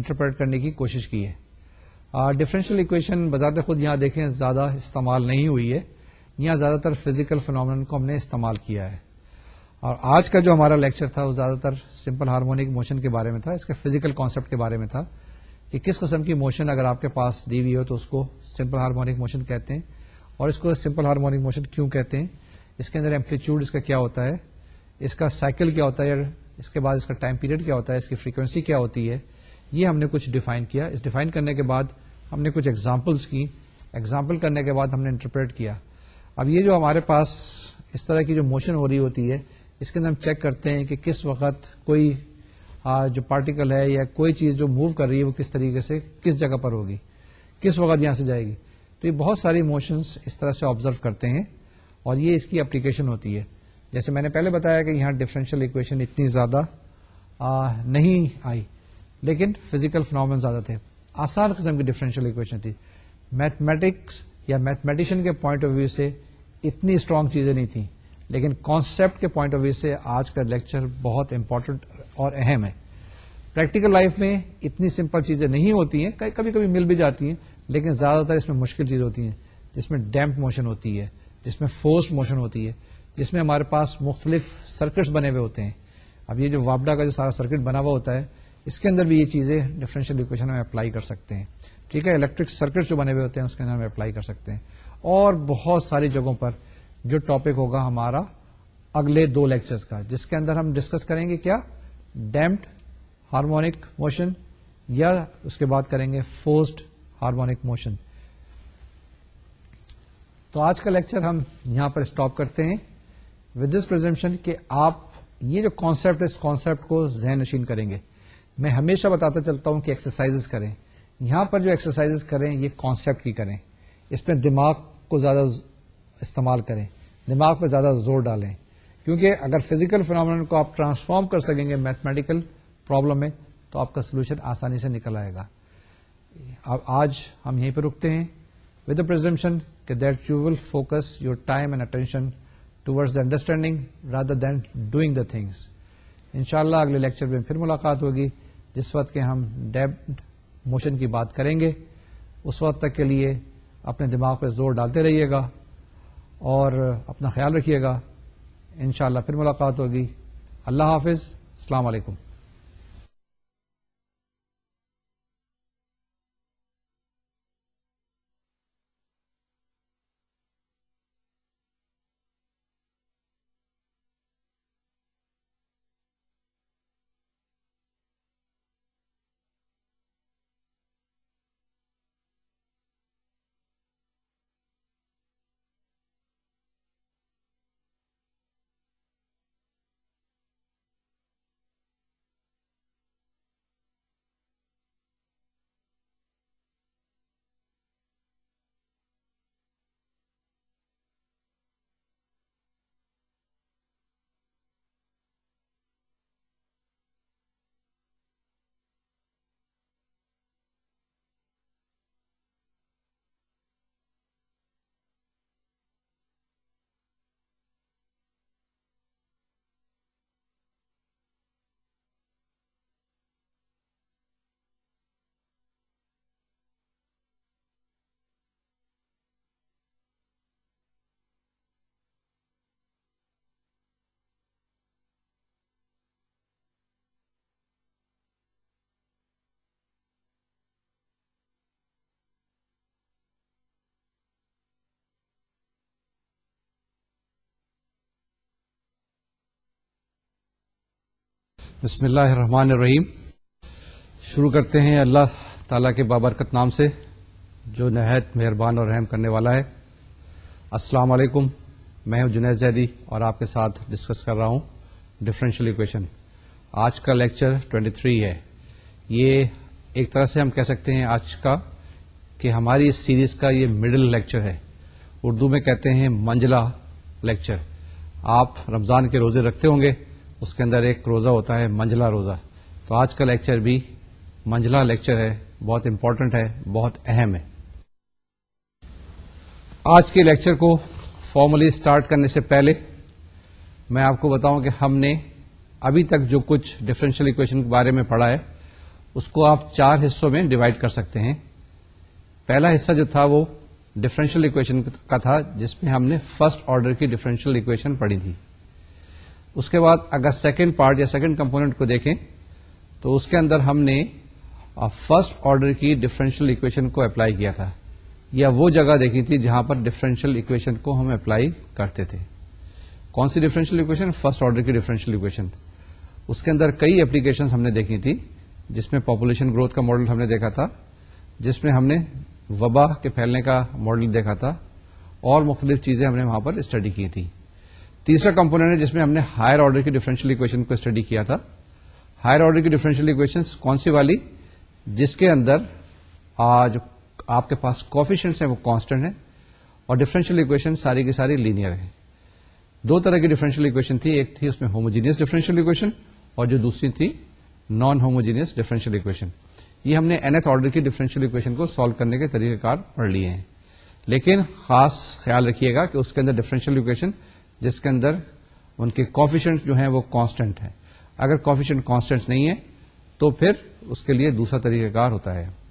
انٹرپریٹ کرنے کی کوشش کی ہے ڈفرینشیل اکویشن بذات خود یہاں دیکھیں زیادہ استعمال نہیں ہوئی ہے یہاں زیادہ تر فزیکل فنامن کو ہم نے استعمال کیا ہے اور آج کا جو ہمارا لیکچر تھا وہ زیادہ تر سمپل ہارمونک موشن کے بارے میں تھا اس کے فزیکل کانسیپٹ کے بارے میں تھا کہ کس قسم کی موشن اگر آپ کے پاس دی ہوئی ہو تو اس کو سمپل ہارمونک موشن کہتے ہیں اور اس کو سمپل ہارمونک موشن کیوں کہتے ہیں اس کے اندر ایمپلیٹیوڈ اس کا کیا ہوتا ہے اس کا سائیکل کیا ہوتا ہے اس کے بعد اس کا ٹائم پیریڈ کیا ہوتا ہے اس کی فریکوینسی کیا ہوتی ہے یہ ہم نے کچھ ڈیفائن کیا اس ڈیفائن کرنے کے بعد ہم نے کچھ ایگزامپلس کی ایگزامپل کرنے کے بعد ہم نے انٹرپریٹ کیا اب یہ جو ہمارے پاس اس طرح کی جو موشن ہو رہی ہوتی ہے اس کے اندر ہم چیک کرتے ہیں کہ کس وقت کوئی جو پارٹیکل ہے یا کوئی چیز جو موو کر رہی ہے وہ کس طریقے سے کس جگہ پر ہوگی کس وقت یہاں سے جائے گی تو یہ بہت ساری موشنس اس طرح سے آبزرو کرتے ہیں اور یہ اس کی اپلیکیشن ہوتی ہے جیسے میں نے پہلے بتایا کہ یہاں ڈفرینشیل اکویشن اتنی زیادہ نہیں آئی لیکن فزیکل فنامن زیادہ تھے آسان قسم کی ڈفرینشیل اکویشن تھی میتھمیٹکس یا میتھمیٹیشین کے پوائنٹ آف ویو سے اتنی اسٹرانگ چیزیں نہیں تھیں لیکن کانسیپٹ کے پوائنٹ آف ویو سے آج کا لیکچر بہت امپورٹنٹ اور اہم ہے پریکٹیکل لائف میں اتنی سمپل چیزیں نہیں ہوتی ہیں کبھی کبھی مل بھی جاتی ہیں لیکن زیادہ تر اس میں مشکل چیز ہوتی ہیں جس میں ڈیمپ موشن ہوتی ہے جس میں فورس موشن ہوتی ہے جس میں ہمارے پاس مختلف سرکٹس بنے ہوئے ہوتے ہیں اب یہ جو وابڈا کا جو سارا سرکٹ بنا ہوا ہوتا ہے اس کے اندر بھی یہ چیزیں ڈفرینشیل اکویشن میں اپلائی کر سکتے ہیں ٹھیک ہے الیکٹرک سرکٹ جو بنے ہوئے ہوتے ہیں اس کے اندر ہم اپلائی کر سکتے ہیں اور بہت ساری جگہوں پر جو ٹاپک ہوگا ہمارا اگلے دو لیکچرز کا جس کے اندر ہم ڈسکس کریں گے کیا ڈیمپڈ ہارمونک موشن یا اس کے بعد کریں گے فورسڈ ہارمونک موشن تو آج کا لیکچر ہم یہاں پر اسٹاپ کرتے ہیں ود دس کہ آپ یہ جو کانسپٹ اس کانسپٹ کو ذہن نشین کریں گے میں ہمیشہ بتاتا چلتا ہوں کہ ایکسرسائز کریں یہاں پر جو ایکسرسائز کریں یہ کانسپٹ کی کریں اس میں دماغ کو زیادہ استعمال کریں دماغ پہ زیادہ زور ڈالیں کیونکہ اگر فزیکل فنامن کو آپ ٹرانسفارم کر سکیں گے میتھمیٹیکل پرابلم میں تو آپ کا سولوشن آسانی سے نکل آئے گا اب آج ہم یہیں پہ رکتے ہیں ود کہ that you will focus your time and attention towards the understanding rather than doing the things ان شاء اللہ اگلے لیکچر میں پھر ملاقات ہوگی جس وقت کے ہم ڈیب موشن کی بات کریں گے اس وقت تک کے لیے اپنے دماغ پہ زور ڈالتے رہیے گا اور اپنا خیال رکھیے گا انشاءاللہ پھر ملاقات ہوگی اللہ حافظ السلام علیکم بسم اللہ الرحمن الرحیم شروع کرتے ہیں اللہ تعالیٰ کے بابرکت نام سے جو نہایت مہربان اور رحم کرنے والا ہے السلام علیکم میں ہوں جنید زیدی اور آپ کے ساتھ ڈسکس کر رہا ہوں ڈفرینشیل ایکویشن آج کا لیکچر 23 تھری ہے یہ ایک طرح سے ہم کہہ سکتے ہیں آج کا کہ ہماری اس سیریز کا یہ مڈل لیکچر ہے اردو میں کہتے ہیں منجلا لیکچر آپ رمضان کے روزے رکھتے ہوں گے اس کے اندر ایک روزہ ہوتا ہے منجلا روزہ تو آج کا لیکچر بھی منجلا لیکچر ہے بہت امپورٹنٹ ہے بہت اہم ہے آج کے لیکچر کو فارملی اسٹارٹ کرنے سے پہلے میں آپ کو بتاؤں کہ ہم نے ابھی تک جو کچھ ڈفرینشیل اکویشن کے بارے میں پڑھا ہے اس کو آپ چار حصوں میں ڈیوائڈ کر سکتے ہیں پہلا حصہ جو تھا وہ ڈفرینشیل اکویشن کا تھا جس میں ہم نے فرسٹ آرڈر کی ڈفرینشیل اکویشن پڑھی تھی اس کے بعد اگر سیکنڈ پارٹ یا سیکنڈ کمپونیٹ کو دیکھیں تو اس کے اندر ہم نے فرسٹ آرڈر کی ڈفرینشیل اکویشن کو اپلائی کیا تھا یا وہ جگہ دیکھی تھی جہاں پر ڈفرینشیل اکویشن کو ہم اپلائی کرتے تھے کون سی ڈفرینشیل اکویشن فرسٹ آرڈر کی ڈفرینشیل اکویشن اس کے اندر کئی اپلیکیشن ہم نے دیکھی تھی جس میں پاپولیشن گروتھ کا ماڈل ہم نے دیکھا تھا جس میں ہم نے وبا کے پھیلنے کا ماڈل دیکھا تھا اور مختلف چیزیں ہم نے وہاں پر اسٹڈی کی تھیں تیسرا کمپونیٹ ہے جس میں ہم نے ہائر آرڈر کی ڈیفرنشیل اکویشن کو اسٹڈی کیا تھا ہائر آرڈر کی ڈیفرنشیل اکویشن کون سی والی جس کے اندر جو آپ کے پاس ہیں وہ کانسٹنٹ ہیں اور ڈیفرنشیل اکویشن ساری کی ساری لینئر ہیں دو طرح کی ڈیفرنشیل اکویشن تھی ایک تھی اس میں ہوموجینس ڈیفرنشیل اکویشن اور جو دوسری تھی نان ہوموجینئس ڈیفرنشیل اکویشن یہ ہم نے این ایتھ آرڈر کی ڈیفرنشیل اکویشن کو سالو کرنے کے طریقہ کار پڑھ لیے ہیں لیکن خاص خیال رکھیے گا کہ اس کے اندر اکویشن جس کے اندر ان کے کافیشنٹ جو ہیں وہ کانسٹنٹ ہیں اگر کافیشنٹ کانسٹنٹ نہیں ہے تو پھر اس کے لیے دوسرا طریقہ کار ہوتا ہے